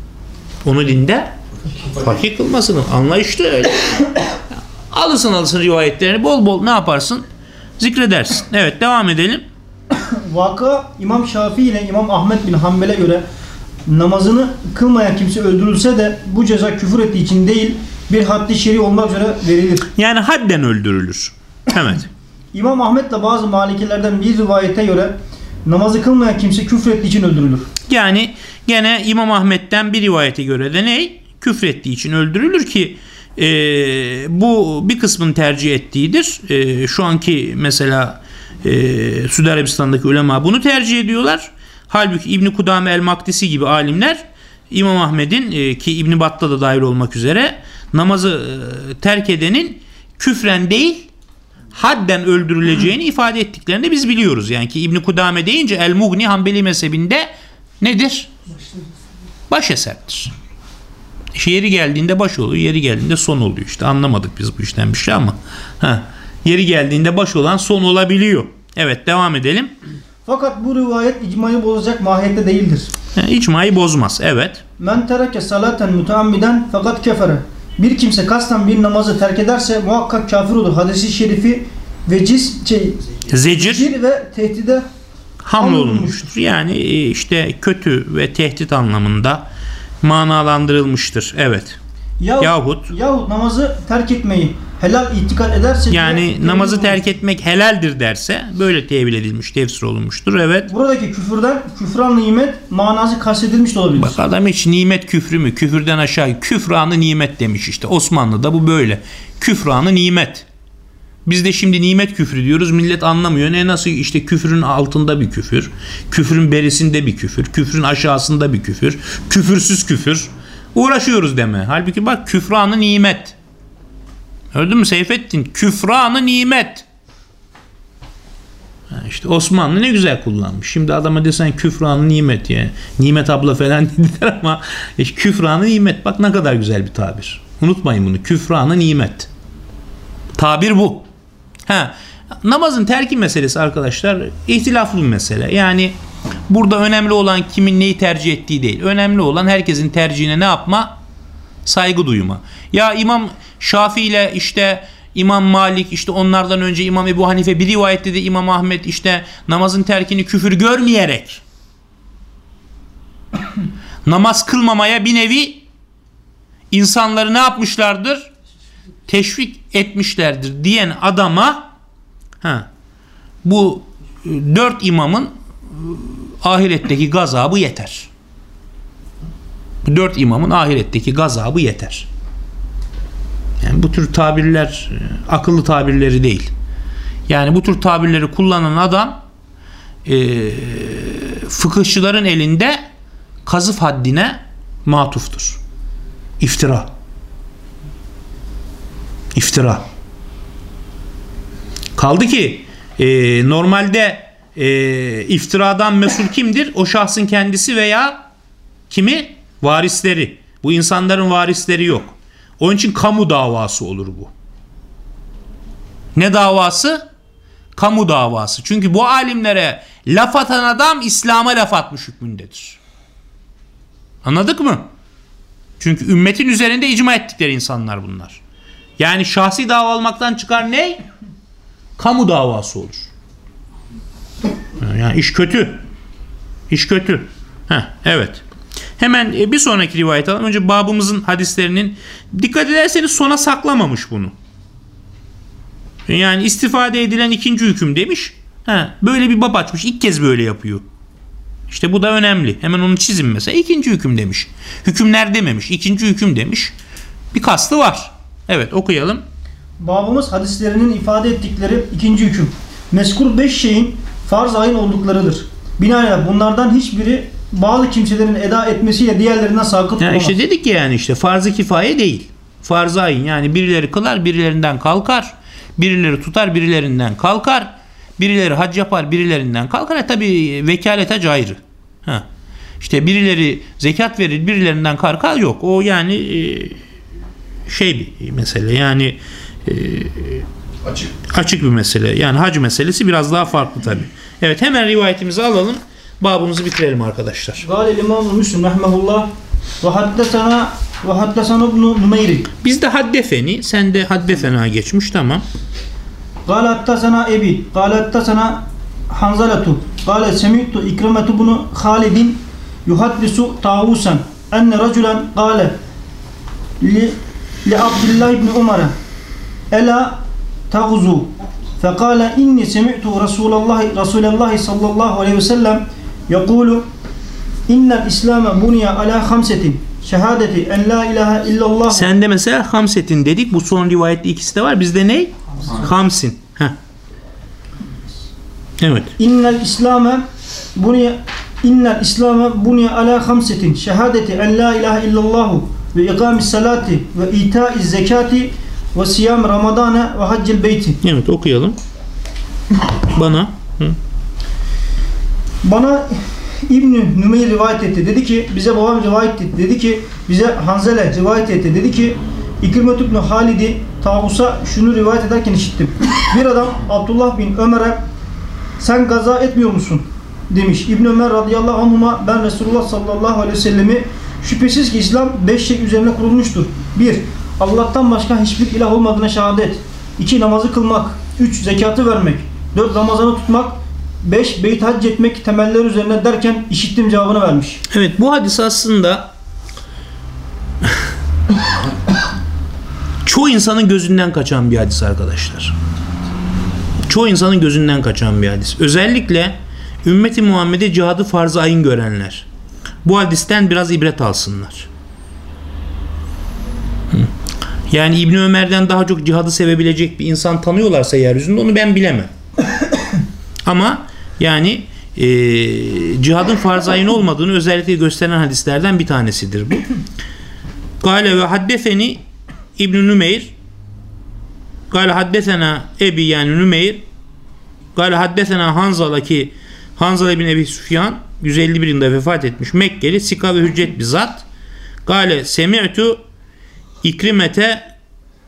Onu dinde fakir kılmasın. Anlayışlı öyle. *coughs* alırsın alırsın rivayetlerini bol bol ne yaparsın? Zikredersin. Evet devam edelim. *coughs* Vaka İmam Şafii ile İmam Ahmet bin Hanbel'e göre namazını kılmayan kimse öldürülse de bu ceza küfür ettiği için değil bir haddi şer'i olmak üzere verilir. Yani hadden öldürülür. Evet. *coughs* İmam Ahmet de bazı malikilerden bir rivayete göre namazı kılmayan kimse küfür ettiği için öldürülür. Yani gene İmam Ahmet'ten bir rivayete göre de ne? Küfrettiği için öldürülür ki e, bu bir kısmın tercih ettiğidir. E, şu anki mesela e, Suudi Arabistan'daki ulema bunu tercih ediyorlar. Halbuki İbni Kudame el-Maktisi gibi alimler İmam Ahmet'in e, ki İbni Battah da dahil olmak üzere namazı e, terk edenin küfren değil hadden öldürüleceğini ifade ettiklerini biz biliyoruz. Yani ki İbni Kudame deyince El-Mugni Hanbeli mezhebinde nedir? Baş eserdir. Yeri geldiğinde baş oluyor, yeri geldiğinde son oluyor işte. Anlamadık biz bu işten bir şey ama. Ha, yeri geldiğinde baş olan son olabiliyor. Evet devam edelim. Fakat bu rivayet icmayı bozacak mahiyette değildir. Ha, İcmayı bozmaz. Evet. Men tereke salaten müteammiden fakat kefere. Bir kimse kasten bir namazı terk ederse muhakkak kafir olur. Hadisi şerifi veciz, şey, Zecir zecir ve tehdide hamlolunmuştur. Yani e, işte kötü ve tehdit anlamında manalandırılmıştır. Evet. yahut, Yahut yahut namazı terk etmeyi helal itikad ederse yani namazı terk etmek helaldir derse böyle tevil edilmiş, tefsir olunmuştur. Evet. Buradaki küfürden küfran nimet manası kastedilmiş de olabilir. Bak adam hiç nimet küfrü mü? Küfürden aşağı küfranı nimet demiş işte. Osmanlı'da bu böyle. Küfranı nimet. Biz de şimdi nimet küfrü diyoruz. Millet anlamıyor. Ne nasıl işte küfrün altında bir küfür. Küfrün berisinde bir küfür. Küfrün aşağısında bir küfür. Küfürsüz küfür. Uğraşıyoruz deme. Halbuki bak küfranı nimet. Gördün mü Seyfettin? Küfranı nimet. Ha İşte Osmanlı ne güzel kullanmış. Şimdi adama desen küfranı nimet ya. Nimet abla falan *laughs* dediler ama işte küfranı nimet. Bak ne kadar güzel bir tabir. Unutmayın bunu. Küfranı nimet. Tabir bu. Ha, namazın terki meselesi arkadaşlar ihtilaflı bir mesele. Yani burada önemli olan kimin neyi tercih ettiği değil. Önemli olan herkesin tercihine ne yapma? Saygı duyma. Ya İmam Şafii ile işte İmam Malik işte onlardan önce İmam Ebu Hanife bir rivayette de İmam Ahmet işte namazın terkini küfür görmeyerek namaz kılmamaya bir nevi insanları ne yapmışlardır? Teşvik etmişlerdir diyen adama ha, bu dört imamın e, ahiretteki gazabı yeter. Bu dört imamın ahiretteki gazabı yeter. Yani bu tür tabirler e, akıllı tabirleri değil. Yani bu tür tabirleri kullanan adam e, fıkıhçıların elinde kazıf haddine matuftur. İftira. İftira. Kaldı ki e, normalde e, iftiradan mesul kimdir? O şahsın kendisi veya kimi? Varisleri. Bu insanların varisleri yok. Onun için kamu davası olur bu. Ne davası? Kamu davası. Çünkü bu alimlere laf atan adam İslam'a laf atmış hükmündedir. Anladık mı? Çünkü ümmetin üzerinde icma ettikleri insanlar bunlar. Yani şahsi dava almaktan çıkar ne? Kamu davası olur. Yani iş kötü. İş kötü. Heh, evet. Hemen e, bir sonraki rivayet alalım. Önce babımızın hadislerinin dikkat ederseniz sona saklamamış bunu. Yani istifade edilen ikinci hüküm demiş. Ha, böyle bir bab açmış. İlk kez böyle yapıyor. İşte bu da önemli. Hemen onu çizin mesela. İkinci hüküm demiş. Hükümler dememiş. İkinci hüküm demiş. Bir kastı var. Evet okuyalım. Babımız hadislerinin ifade ettikleri ikinci hüküm. Meskur beş şeyin farz ayın olduklarıdır. Binaenaleyh bunlardan hiçbiri bağlı kimselerin eda etmesiyle diğerlerinden sakıt Ya olmaz. işte dedik ki yani işte farz-ı kifaye değil. Farz-ı ayın yani birileri kılar birilerinden kalkar. Birileri tutar birilerinden kalkar. Birileri hac yapar birilerinden kalkar. E tabi vekalet hac ayrı. Ha. İşte birileri zekat verir birilerinden kalkar yok. O yani e, şey bir mesele yani e, açık. açık bir mesele. Yani hac meselesi biraz daha farklı tabi. Evet hemen rivayetimizi alalım. Babımızı bitirelim arkadaşlar. Gâle imam Müslim rahmehullah ve haddesana ve haddesana ibn Numeyri. Bizde haddefeni, sende haddefena geçmiş tamam. Gâle haddesana ebi, gâle haddesana hanzalatu, gâle semîtu ikremetu bunu halidin yuhaddisu tağusan enne raculen gâle li li Abdullah ibn Umar'a Ela tagzu fekale inni semi'tu Resulallah Resulallah sallallahu aleyhi ve sellem yekulu innel İslam'a bunya ala hamsetin şehadeti en la ilahe illallah Sen de mesela hamsetin dedik. Bu son rivayette ikisi de var. Bizde ne? Hamsin. Evet. İnnel İslam'a bunya innel İslam'a bunya ala hamsetin şehadeti en la ilahe illallahu ve ikamis salati ve itaiz zekati ve siyam ramadana ve haccil beyti. Evet okuyalım. Bana. Hı. Bana İbn Nümeyr rivayet etti. Dedi ki bize babam rivayet etti. Dedi ki bize Hanzele rivayet etti. Dedi ki İkrimet İbn Halid'i Tavus'a şunu rivayet ederken işittim. Bir adam Abdullah bin Ömer'e sen gaza etmiyor musun? demiş. İbn Ömer radıyallahu anhuma ben Resulullah sallallahu aleyhi ve sellemi şüphesiz ki İslam beş şey üzerine kurulmuştur. 1. Allah'tan başka hiçbir ilah olmadığına şehadet. 2. Namazı kılmak. 3. Zekatı vermek. 4. Ramazanı tutmak. 5. Beyt hac etmek temeller üzerine derken işittim cevabını vermiş. Evet bu hadis aslında çoğu insanın gözünden kaçan bir hadis arkadaşlar. Çoğu insanın gözünden kaçan bir hadis. Özellikle ümmeti Muhammed'e cihadı farz-ı ayın görenler. Bu hadisten biraz ibret alsınlar. Yani İbni Ömer'den daha çok cihadı sevebilecek bir insan tanıyorlarsa yeryüzünde onu ben bilemem. *coughs* Ama yani e, cihadın farz ayın olmadığını özellikle gösteren hadislerden bir tanesidir bu. *coughs* Gale ve haddeseni İbn Nümeyr Gale haddesena Ebi yani Nümeyr Gale haddesena Hanzala ki Hanzala bin Ebi Süfyan 151 yılında vefat etmiş Mekkeli Sika ve Hüccet bir zat Gale semi'tu İkrimete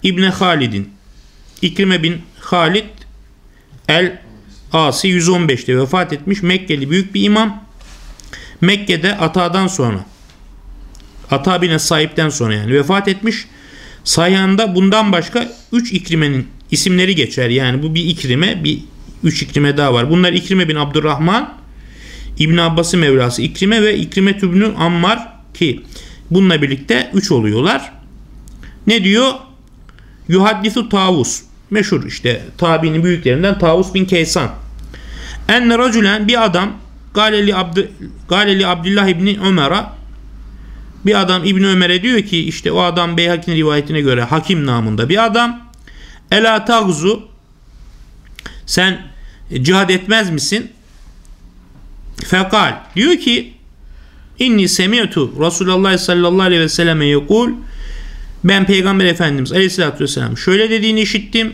İbne Halid'in İkrime bin Halid El Asi 115'te vefat etmiş Mekkeli büyük bir imam. Mekke'de Ata'dan sonra Ata bin sahipten sonra yani vefat etmiş. Sayhanda bundan başka 3 ikrimenin isimleri geçer. Yani bu bir ikrime, bir 3 ikrime daha var. Bunlar İkrime bin Abdurrahman, İbn Abbas'ın Mevlası İkrime ve İkrime Tübnü Ammar ki bununla birlikte 3 oluyorlar. Ne diyor? Yuhaddisu Tavus. Meşhur işte tabiinin büyüklerinden Tavus bin Kaysan. Enne racülen bir adam Galeli, Abd Galeli Abdullah İbni Ömer'a bir adam İbni Ömer'e diyor ki işte o adam Beyhaki'nin rivayetine göre hakim namında bir adam Ela tagzu sen cihad etmez misin? Fekal diyor ki inni semi'tu Resulullah sallallahu aleyhi ve selleme yekul ben Peygamber Efendimiz Aleyhisselatü Vesselam şöyle dediğini işittim.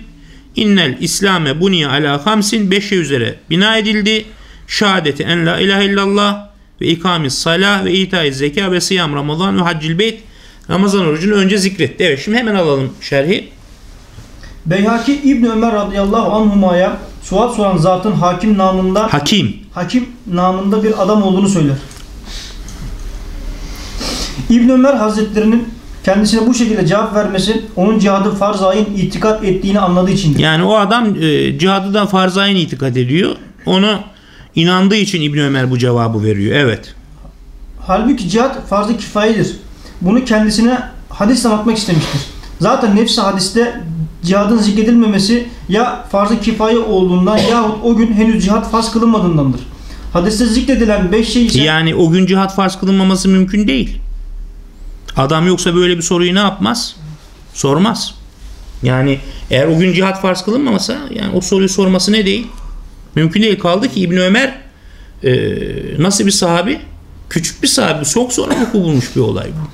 İnnel İslame buniye ala hamsin beşe üzere bina edildi. Şehadeti en la ilahe illallah ve ikamis salah ve itaiz zeka ve siyam ramazan ve haccil beyt Ramazan orucunu önce zikretti. Evet şimdi hemen alalım şerhi. Beyhaki İbn Ömer radıyallahu anhumaya sual soran zatın hakim namında Hakim. Hakim namında bir adam olduğunu söyler. İbn Ömer Hazretlerinin kendisine bu şekilde cevap vermesi onun cihadı farz ayın itikat ettiğini anladığı içindir. Yani o adam e, cihadıdan farz-ı itikad ediyor. Onu inandığı için İbn Ömer bu cevabı veriyor. Evet. Halbuki cihat farz-ı kifayedir. Bunu kendisine hadis anlatmak istemiştir. Zaten nefsi hadiste cihadın zikredilmemesi ya farz-ı kifaye olduğundan yahut o gün henüz cihat farz kılınmadığındandır. Hadiste zikredilen beş şey ise Yani o gün cihat farz kılınmaması mümkün değil. Adam yoksa böyle bir soruyu ne yapmaz? Sormaz. Yani eğer o gün cihat farz kılınmamasa yani o soruyu sorması ne değil? Mümkün değil. Kaldı ki İbni Ömer e, nasıl bir sahabi? Küçük bir sahabi. Çok sonra vuku bulmuş bir olay bu.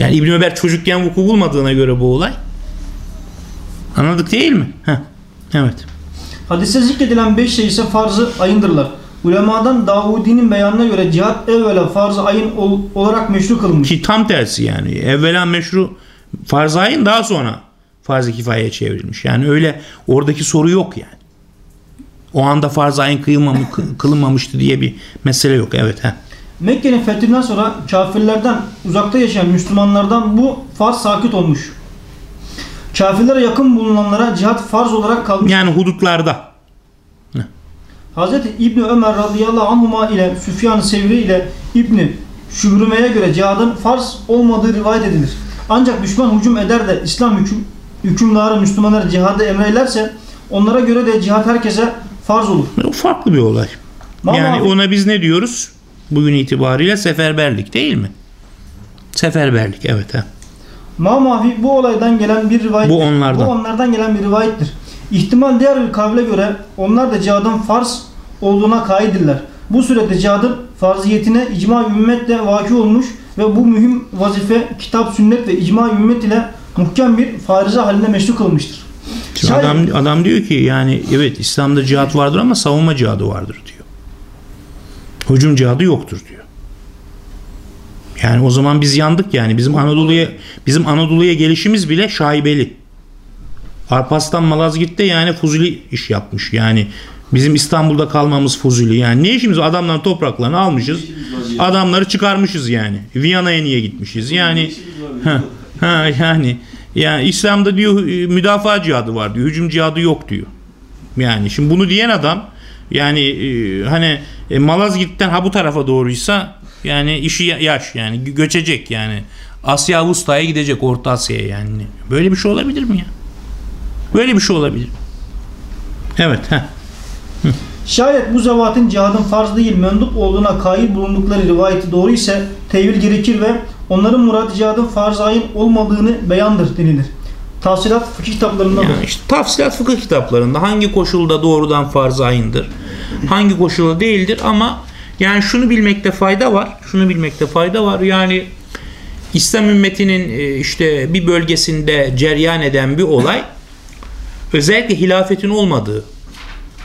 Yani İbni Ömer çocukken vuku bulmadığına göre bu olay. Anladık değil mi? Heh. Evet. hadiste zikredilen beş şey ise farz-ı ayındırlar. Ulemadan Davudi'nin beyanına göre cihat evvela farz-ı ayın ol- olarak meşru kılınmış. Ki tam tersi yani. Evvela meşru farz ayın daha sonra farz-ı kifayeye çevrilmiş. Yani öyle oradaki soru yok yani. O anda farz ayın kılınmamıştı diye bir mesele yok. Evet. He. Mekke'nin fethinden sonra kafirlerden uzakta yaşayan Müslümanlardan bu farz sakit olmuş. Kafirlere yakın bulunanlara cihat farz olarak kalmış. Yani hudutlarda. Hazreti İbni Ömer radıyallahu anhuma ile Süfyan-ı Sevri ile İbni Şübrüme'ye göre cihadın farz olmadığı rivayet edilir. Ancak düşman hücum eder de İslam hüküm, hükümdarı Müslümanlara cihadı emrederse onlara göre de cihat herkese farz olur. O farklı bir olay. Ama Yani ona biz ne diyoruz? Bugün itibariyle seferberlik değil mi? Seferberlik evet. He. Mamavi bu olaydan gelen bir rivayet. Bu onlardan. Bu onlardan gelen bir rivayettir. İhtimal diğer bir kavle göre onlar da cihadın farz olduğuna kaidirler. Bu surette cihadın farziyetine icma ümmetle vaki olmuş ve bu mühim vazife kitap, sünnet ve icma ümmet ile muhkem bir farize halinde meşru kılmıştır. Şimdi Şayet- adam, adam diyor ki yani evet İslam'da cihat vardır ama savunma cihadı vardır diyor. Hücum cihadı yoktur diyor. Yani o zaman biz yandık yani. Bizim Anadolu'ya bizim Anadolu'ya gelişimiz bile şaibeli. Arpaslan Malazgirt'te yani fuzuli iş yapmış. Yani bizim İstanbul'da kalmamız fuzuli. Yani ne işimiz? Adamların topraklarını almışız. Adamları çıkarmışız yani. Viyana'ya niye gitmişiz? Yani heh, Ha yani yani İslam'da diyor e, müdafaa cihadı var diyor. Hücum cihadı yok diyor. Yani şimdi bunu diyen adam yani e, hani e, Malazgirt'ten ha bu tarafa doğruysa yani işi ya- yaş yani gö- göçecek yani. Asya Avusta'ya gidecek Orta Asya'ya yani. Böyle bir şey olabilir mi ya? Böyle bir şey olabilir. Evet. Heh. Şayet bu zevatın cihadın farz değil mendup olduğuna kail bulundukları rivayeti doğru ise tevil gerekir ve onların muradı cihadın farz ayın olmadığını beyandır denilir. Tavsilat fıkıh kitaplarında Yani işte tafsilat fıkıh kitaplarında hangi koşulda doğrudan farz ayındır, hangi koşulda değildir ama yani şunu bilmekte fayda var. Şunu bilmekte fayda var. Yani İslam ümmetinin e, işte bir bölgesinde ceryan eden bir olay özellikle hilafetin olmadığı,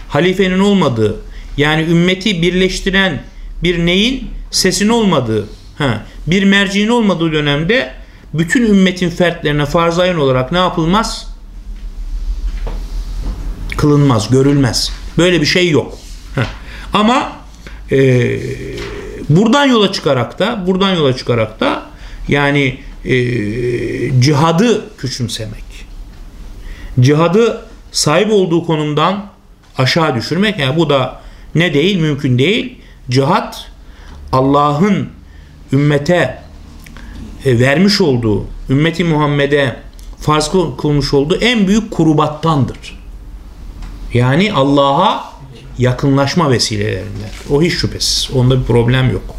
halifenin olmadığı, yani ümmeti birleştiren bir neyin sesin olmadığı, bir merciğin olmadığı dönemde bütün ümmetin fertlerine farz ayın olarak ne yapılmaz? Kılınmaz, görülmez. Böyle bir şey yok. Ama e, buradan yola çıkarak da buradan yola çıkarak da yani e, cihadı küçümsemek cihadı sahip olduğu konumdan aşağı düşürmek yani bu da ne değil mümkün değil. Cihat Allah'ın ümmete e, vermiş olduğu ümmeti Muhammed'e farz kıl- kılmış olduğu en büyük kurubattandır. Yani Allah'a yakınlaşma vesilelerinden. O hiç şüphesiz. Onda bir problem yok.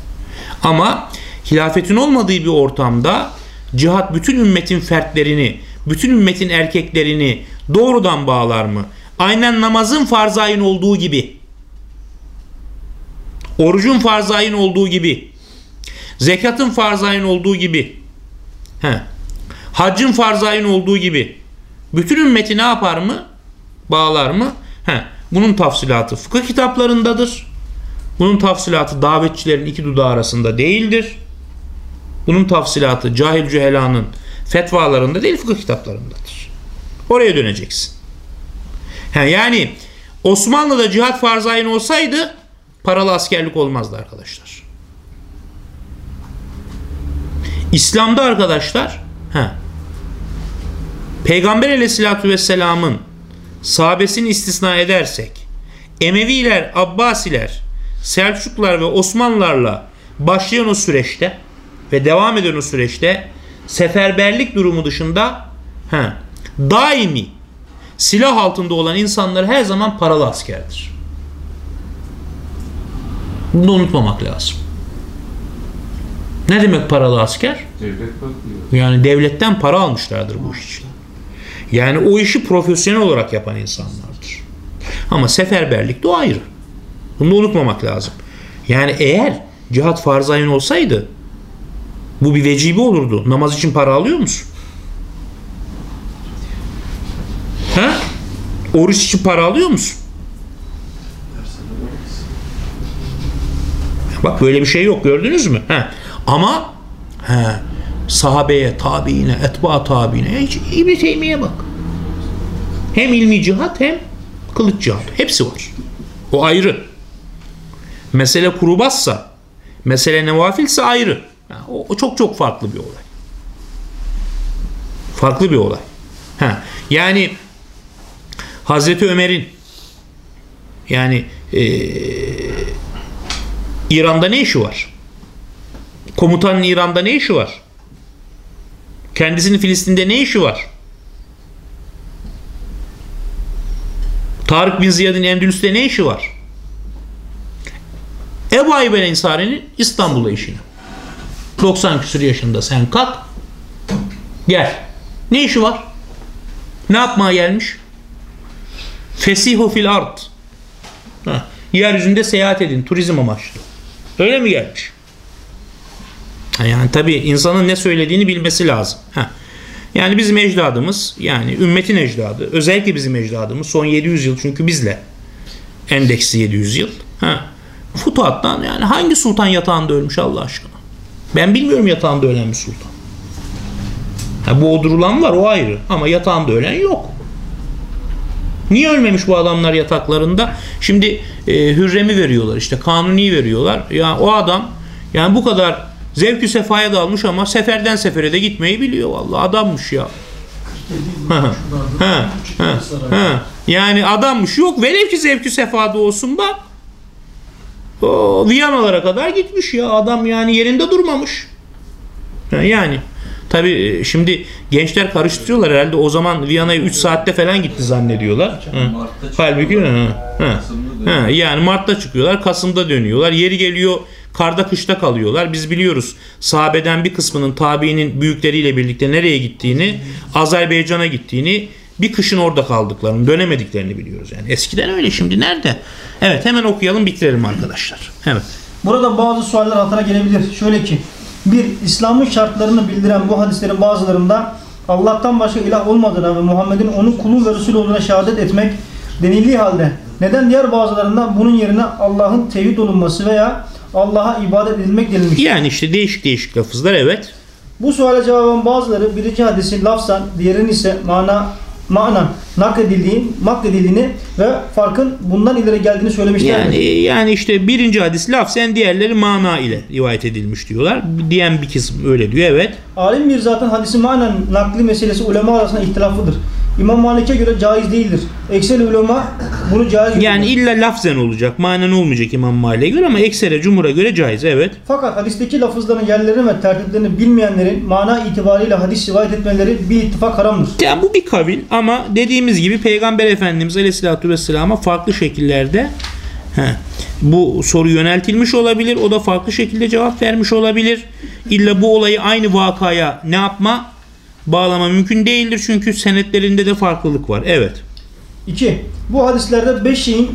Ama hilafetin olmadığı bir ortamda cihat bütün ümmetin fertlerini, bütün ümmetin erkeklerini doğrudan bağlar mı? Aynen namazın farz ayın olduğu gibi. Orucun farz ayın olduğu gibi. Zekatın farz ayın olduğu gibi. He. Haccın farz ayın olduğu gibi. Bütün ümmeti ne yapar mı? Bağlar mı? He. Bunun tafsilatı fıkıh kitaplarındadır. Bunun tafsilatı davetçilerin iki dudağı arasında değildir. Bunun tafsilatı cahil cühelanın fetvalarında değil fıkıh kitaplarındadır. Oraya döneceksin. Yani Osmanlı'da cihat farz ayın olsaydı paralı askerlik olmazdı arkadaşlar. İslam'da arkadaşlar ha, Peygamber aleyhissalatü vesselamın sahabesini istisna edersek Emeviler, Abbasiler, Selçuklular ve Osmanlılarla başlayan o süreçte ve devam eden o süreçte seferberlik durumu dışında ha, daimi silah altında olan insanlar her zaman paralı askerdir. Bunu da unutmamak lazım. Ne demek paralı asker? Devlet bakıyor. Yani devletten para almışlardır bu iş için. Yani o işi profesyonel olarak yapan insanlardır. Ama seferberlik de ayrı. Bunu da unutmamak lazım. Yani eğer cihat farz ayın olsaydı bu bir vecibe olurdu. Namaz için para alıyor musun? Ha? Oruç için para alıyor musun? Bak böyle bir şey yok gördünüz mü? Ha. Ama he, sahabeye, tabiine, etba tabiine, hiç İbn Teymiye bak. Hem ilmi cihat hem kılıç cihat. Hepsi var. O ayrı. Mesele kurubazsa, mesele nevafilse ayrı. O, o çok çok farklı bir olay. Farklı bir olay. Ha, yani Hazreti Ömer'in yani eee İran'da ne işi var? Komutanın İran'da ne işi var? Kendisinin Filistin'de ne işi var? Tarık bin Ziyad'ın Endülüs'te ne işi var? Ebu Ayyub el Ensari'nin İstanbul'da işini. 90 küsur yaşında sen kalk. Gel. Ne işi var? Ne yapmaya gelmiş? Fesihu fil ard. Ha, Yeryüzünde seyahat edin. Turizm amaçlı. Öyle mi gelmiş? Yani tabi insanın ne söylediğini bilmesi lazım. Ha. Yani bizim ecdadımız yani ümmetin ecdadı özellikle bizim ecdadımız son 700 yıl çünkü bizle endeksi 700 yıl. Ha. Futuhattan yani hangi sultan yatağında ölmüş Allah aşkına? Ben bilmiyorum yatağında ölen bir sultan. Ha, boğdurulan var o ayrı ama yatağında ölen yok. Niye ölmemiş bu adamlar yataklarında? Şimdi e, Hürrem'i veriyorlar işte Kanuni veriyorlar. Ya o adam yani bu kadar Zevkü sefaya dalmış ama seferden sefere de gitmeyi biliyor vallahi adammış ya. Ha, ha, ha, ha. Yani adammış yok velev ki zevkü sefada olsun bak. O Viyanalara kadar gitmiş ya adam yani yerinde durmamış. Yani tabi şimdi gençler karıştırıyorlar herhalde o zaman Viyana'ya 3 saatte falan gitti zannediyorlar. Halbuki ha, ha, ha, yani Mart'ta çıkıyorlar, Kasım'da dönüyorlar. Yeri geliyor karda kışta kalıyorlar. Biz biliyoruz sahabeden bir kısmının tabiinin büyükleriyle birlikte nereye gittiğini, Azerbaycan'a gittiğini, bir kışın orada kaldıklarını, dönemediklerini biliyoruz. Yani eskiden öyle şimdi nerede? Evet hemen okuyalım bitirelim arkadaşlar. Evet. Burada bazı sualler hatara gelebilir. Şöyle ki, bir İslam'ın şartlarını bildiren bu hadislerin bazılarında Allah'tan başka ilah olmadığına ve Muhammed'in onun kulu ve Resulü olduğuna şehadet etmek denildiği halde neden diğer bazılarında bunun yerine Allah'ın tevhid olunması veya Allah'a ibadet edilmek denilmiş? Yani işte değişik değişik lafızlar evet. Bu suale cevaben bazıları birinci hadisin lafzan, diğerinin ise mana manan nakledildiğini, nakledildiğini ve farkın bundan ileri geldiğini söylemişlerdir. Yani yani işte birinci hadis lafzen diğerleri mana ile rivayet edilmiş diyorlar. Diyen bir kısım öyle diyor evet. Alim bir zatın hadisi manen nakli meselesi ulema arasında ihtilaflıdır. İmam Malik'e göre caiz değildir. Eksel ulema bunu caiz Yani görüyor. illa lafzen olacak. Manen olmayacak İmam Malik'e göre ama eksere cumhura göre caiz evet. Fakat hadisteki lafızların yerlerini ve tertiplerini bilmeyenlerin mana itibariyle hadis rivayet etmeleri bir ittifak haramdır. Ya bu bir kavil ama dediğimiz gibi Peygamber Efendimiz Aleyhisselatü Vesselam'a farklı şekillerde he, bu soru yöneltilmiş olabilir. O da farklı şekilde cevap vermiş olabilir. İlla bu olayı aynı vakaya ne yapma? Bağlama mümkün değildir çünkü senetlerinde de farklılık var. Evet. 2. Bu hadislerde 5 şeyin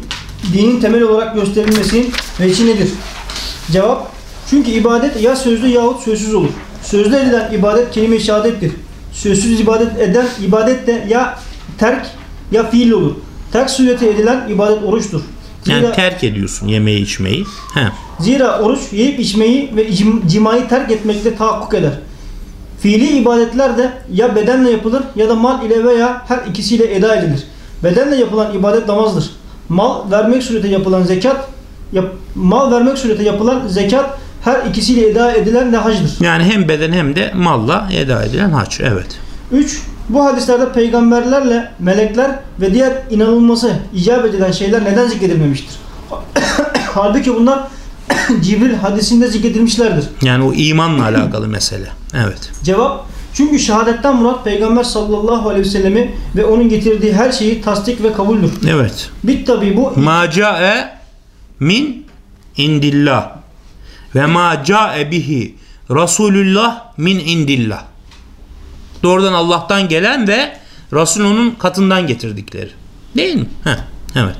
dinin temel olarak gösterilmesinin veçi nedir? Cevap Çünkü ibadet ya sözlü yahut sözsüz olur. Sözlü edilen ibadet kelime-i şehadettir. Sözsüz ibadet eden ibadet de ya terk ya fiil olur. Terk sureti edilen ibadet oruçtur. Yani Zira, terk ediyorsun yemeği içmeyi. He. zira oruç yiyip içmeyi ve cim- cimayı terk etmekle tahakkuk eder. Fiili ibadetler de ya bedenle yapılır ya da mal ile veya her ikisiyle eda edilir. Bedenle yapılan ibadet namazdır. Mal vermek surete yapılan zekat, yap- mal vermek surete yapılan zekat her ikisiyle eda edilen de hacdır. Yani hem beden hem de malla eda edilen haç. Evet. 3. Bu hadislerde peygamberlerle melekler ve diğer inanılması icap edilen şeyler neden zikredilmemiştir? *coughs* Halbuki bunlar *coughs* Cibril hadisinde zikredilmişlerdir. Yani o imanla alakalı mesele. Evet. Cevap çünkü şehadetten murat Peygamber sallallahu aleyhi ve sellemi ve onun getirdiği her şeyi tasdik ve kabuldür. Evet. Bit tabi bu Ma ca'e min indillah ve ma ca'e bihi Resulullah min indillah. Doğrudan Allah'tan gelen ve Resul onun katından getirdikleri. Değil mi? Heh, evet.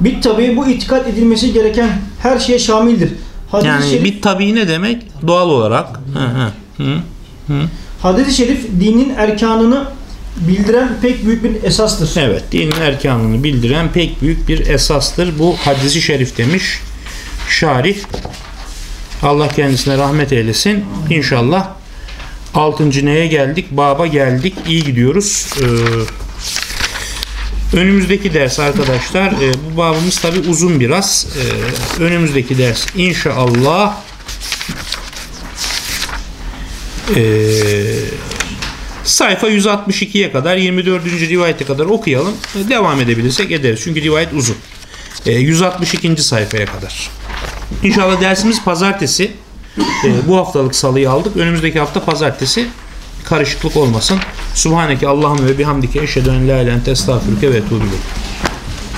Bit tabi bu itikat edilmesi gereken her şeye şamildir. Hadis-i Yani şerif, bir tabi ne demek? Doğal olarak. Hı hı. Hı. hadis-i şerif dinin erkanını bildiren pek büyük bir esastır. Evet, dinin erkanını bildiren pek büyük bir esastır. Bu hadisi şerif demiş. Şarif. Allah kendisine rahmet eylesin. İnşallah 6. neye geldik? Baba geldik. İyi gidiyoruz. Ee, önümüzdeki ders arkadaşlar e, bu babımız tabi uzun biraz. Ee, önümüzdeki ders inşallah eee sayfa 162'ye kadar 24. rivayete kadar okuyalım. Devam edebilirsek ederiz. Çünkü rivayet uzun. Ee, 162. sayfaya kadar. İnşallah dersimiz pazartesi. Ee, bu haftalık salıyı aldık. Önümüzdeki hafta pazartesi karışıklık olmasın. Subhaneke Allahümme ve bihamdike eşhedü en la ilahe ve etûbü.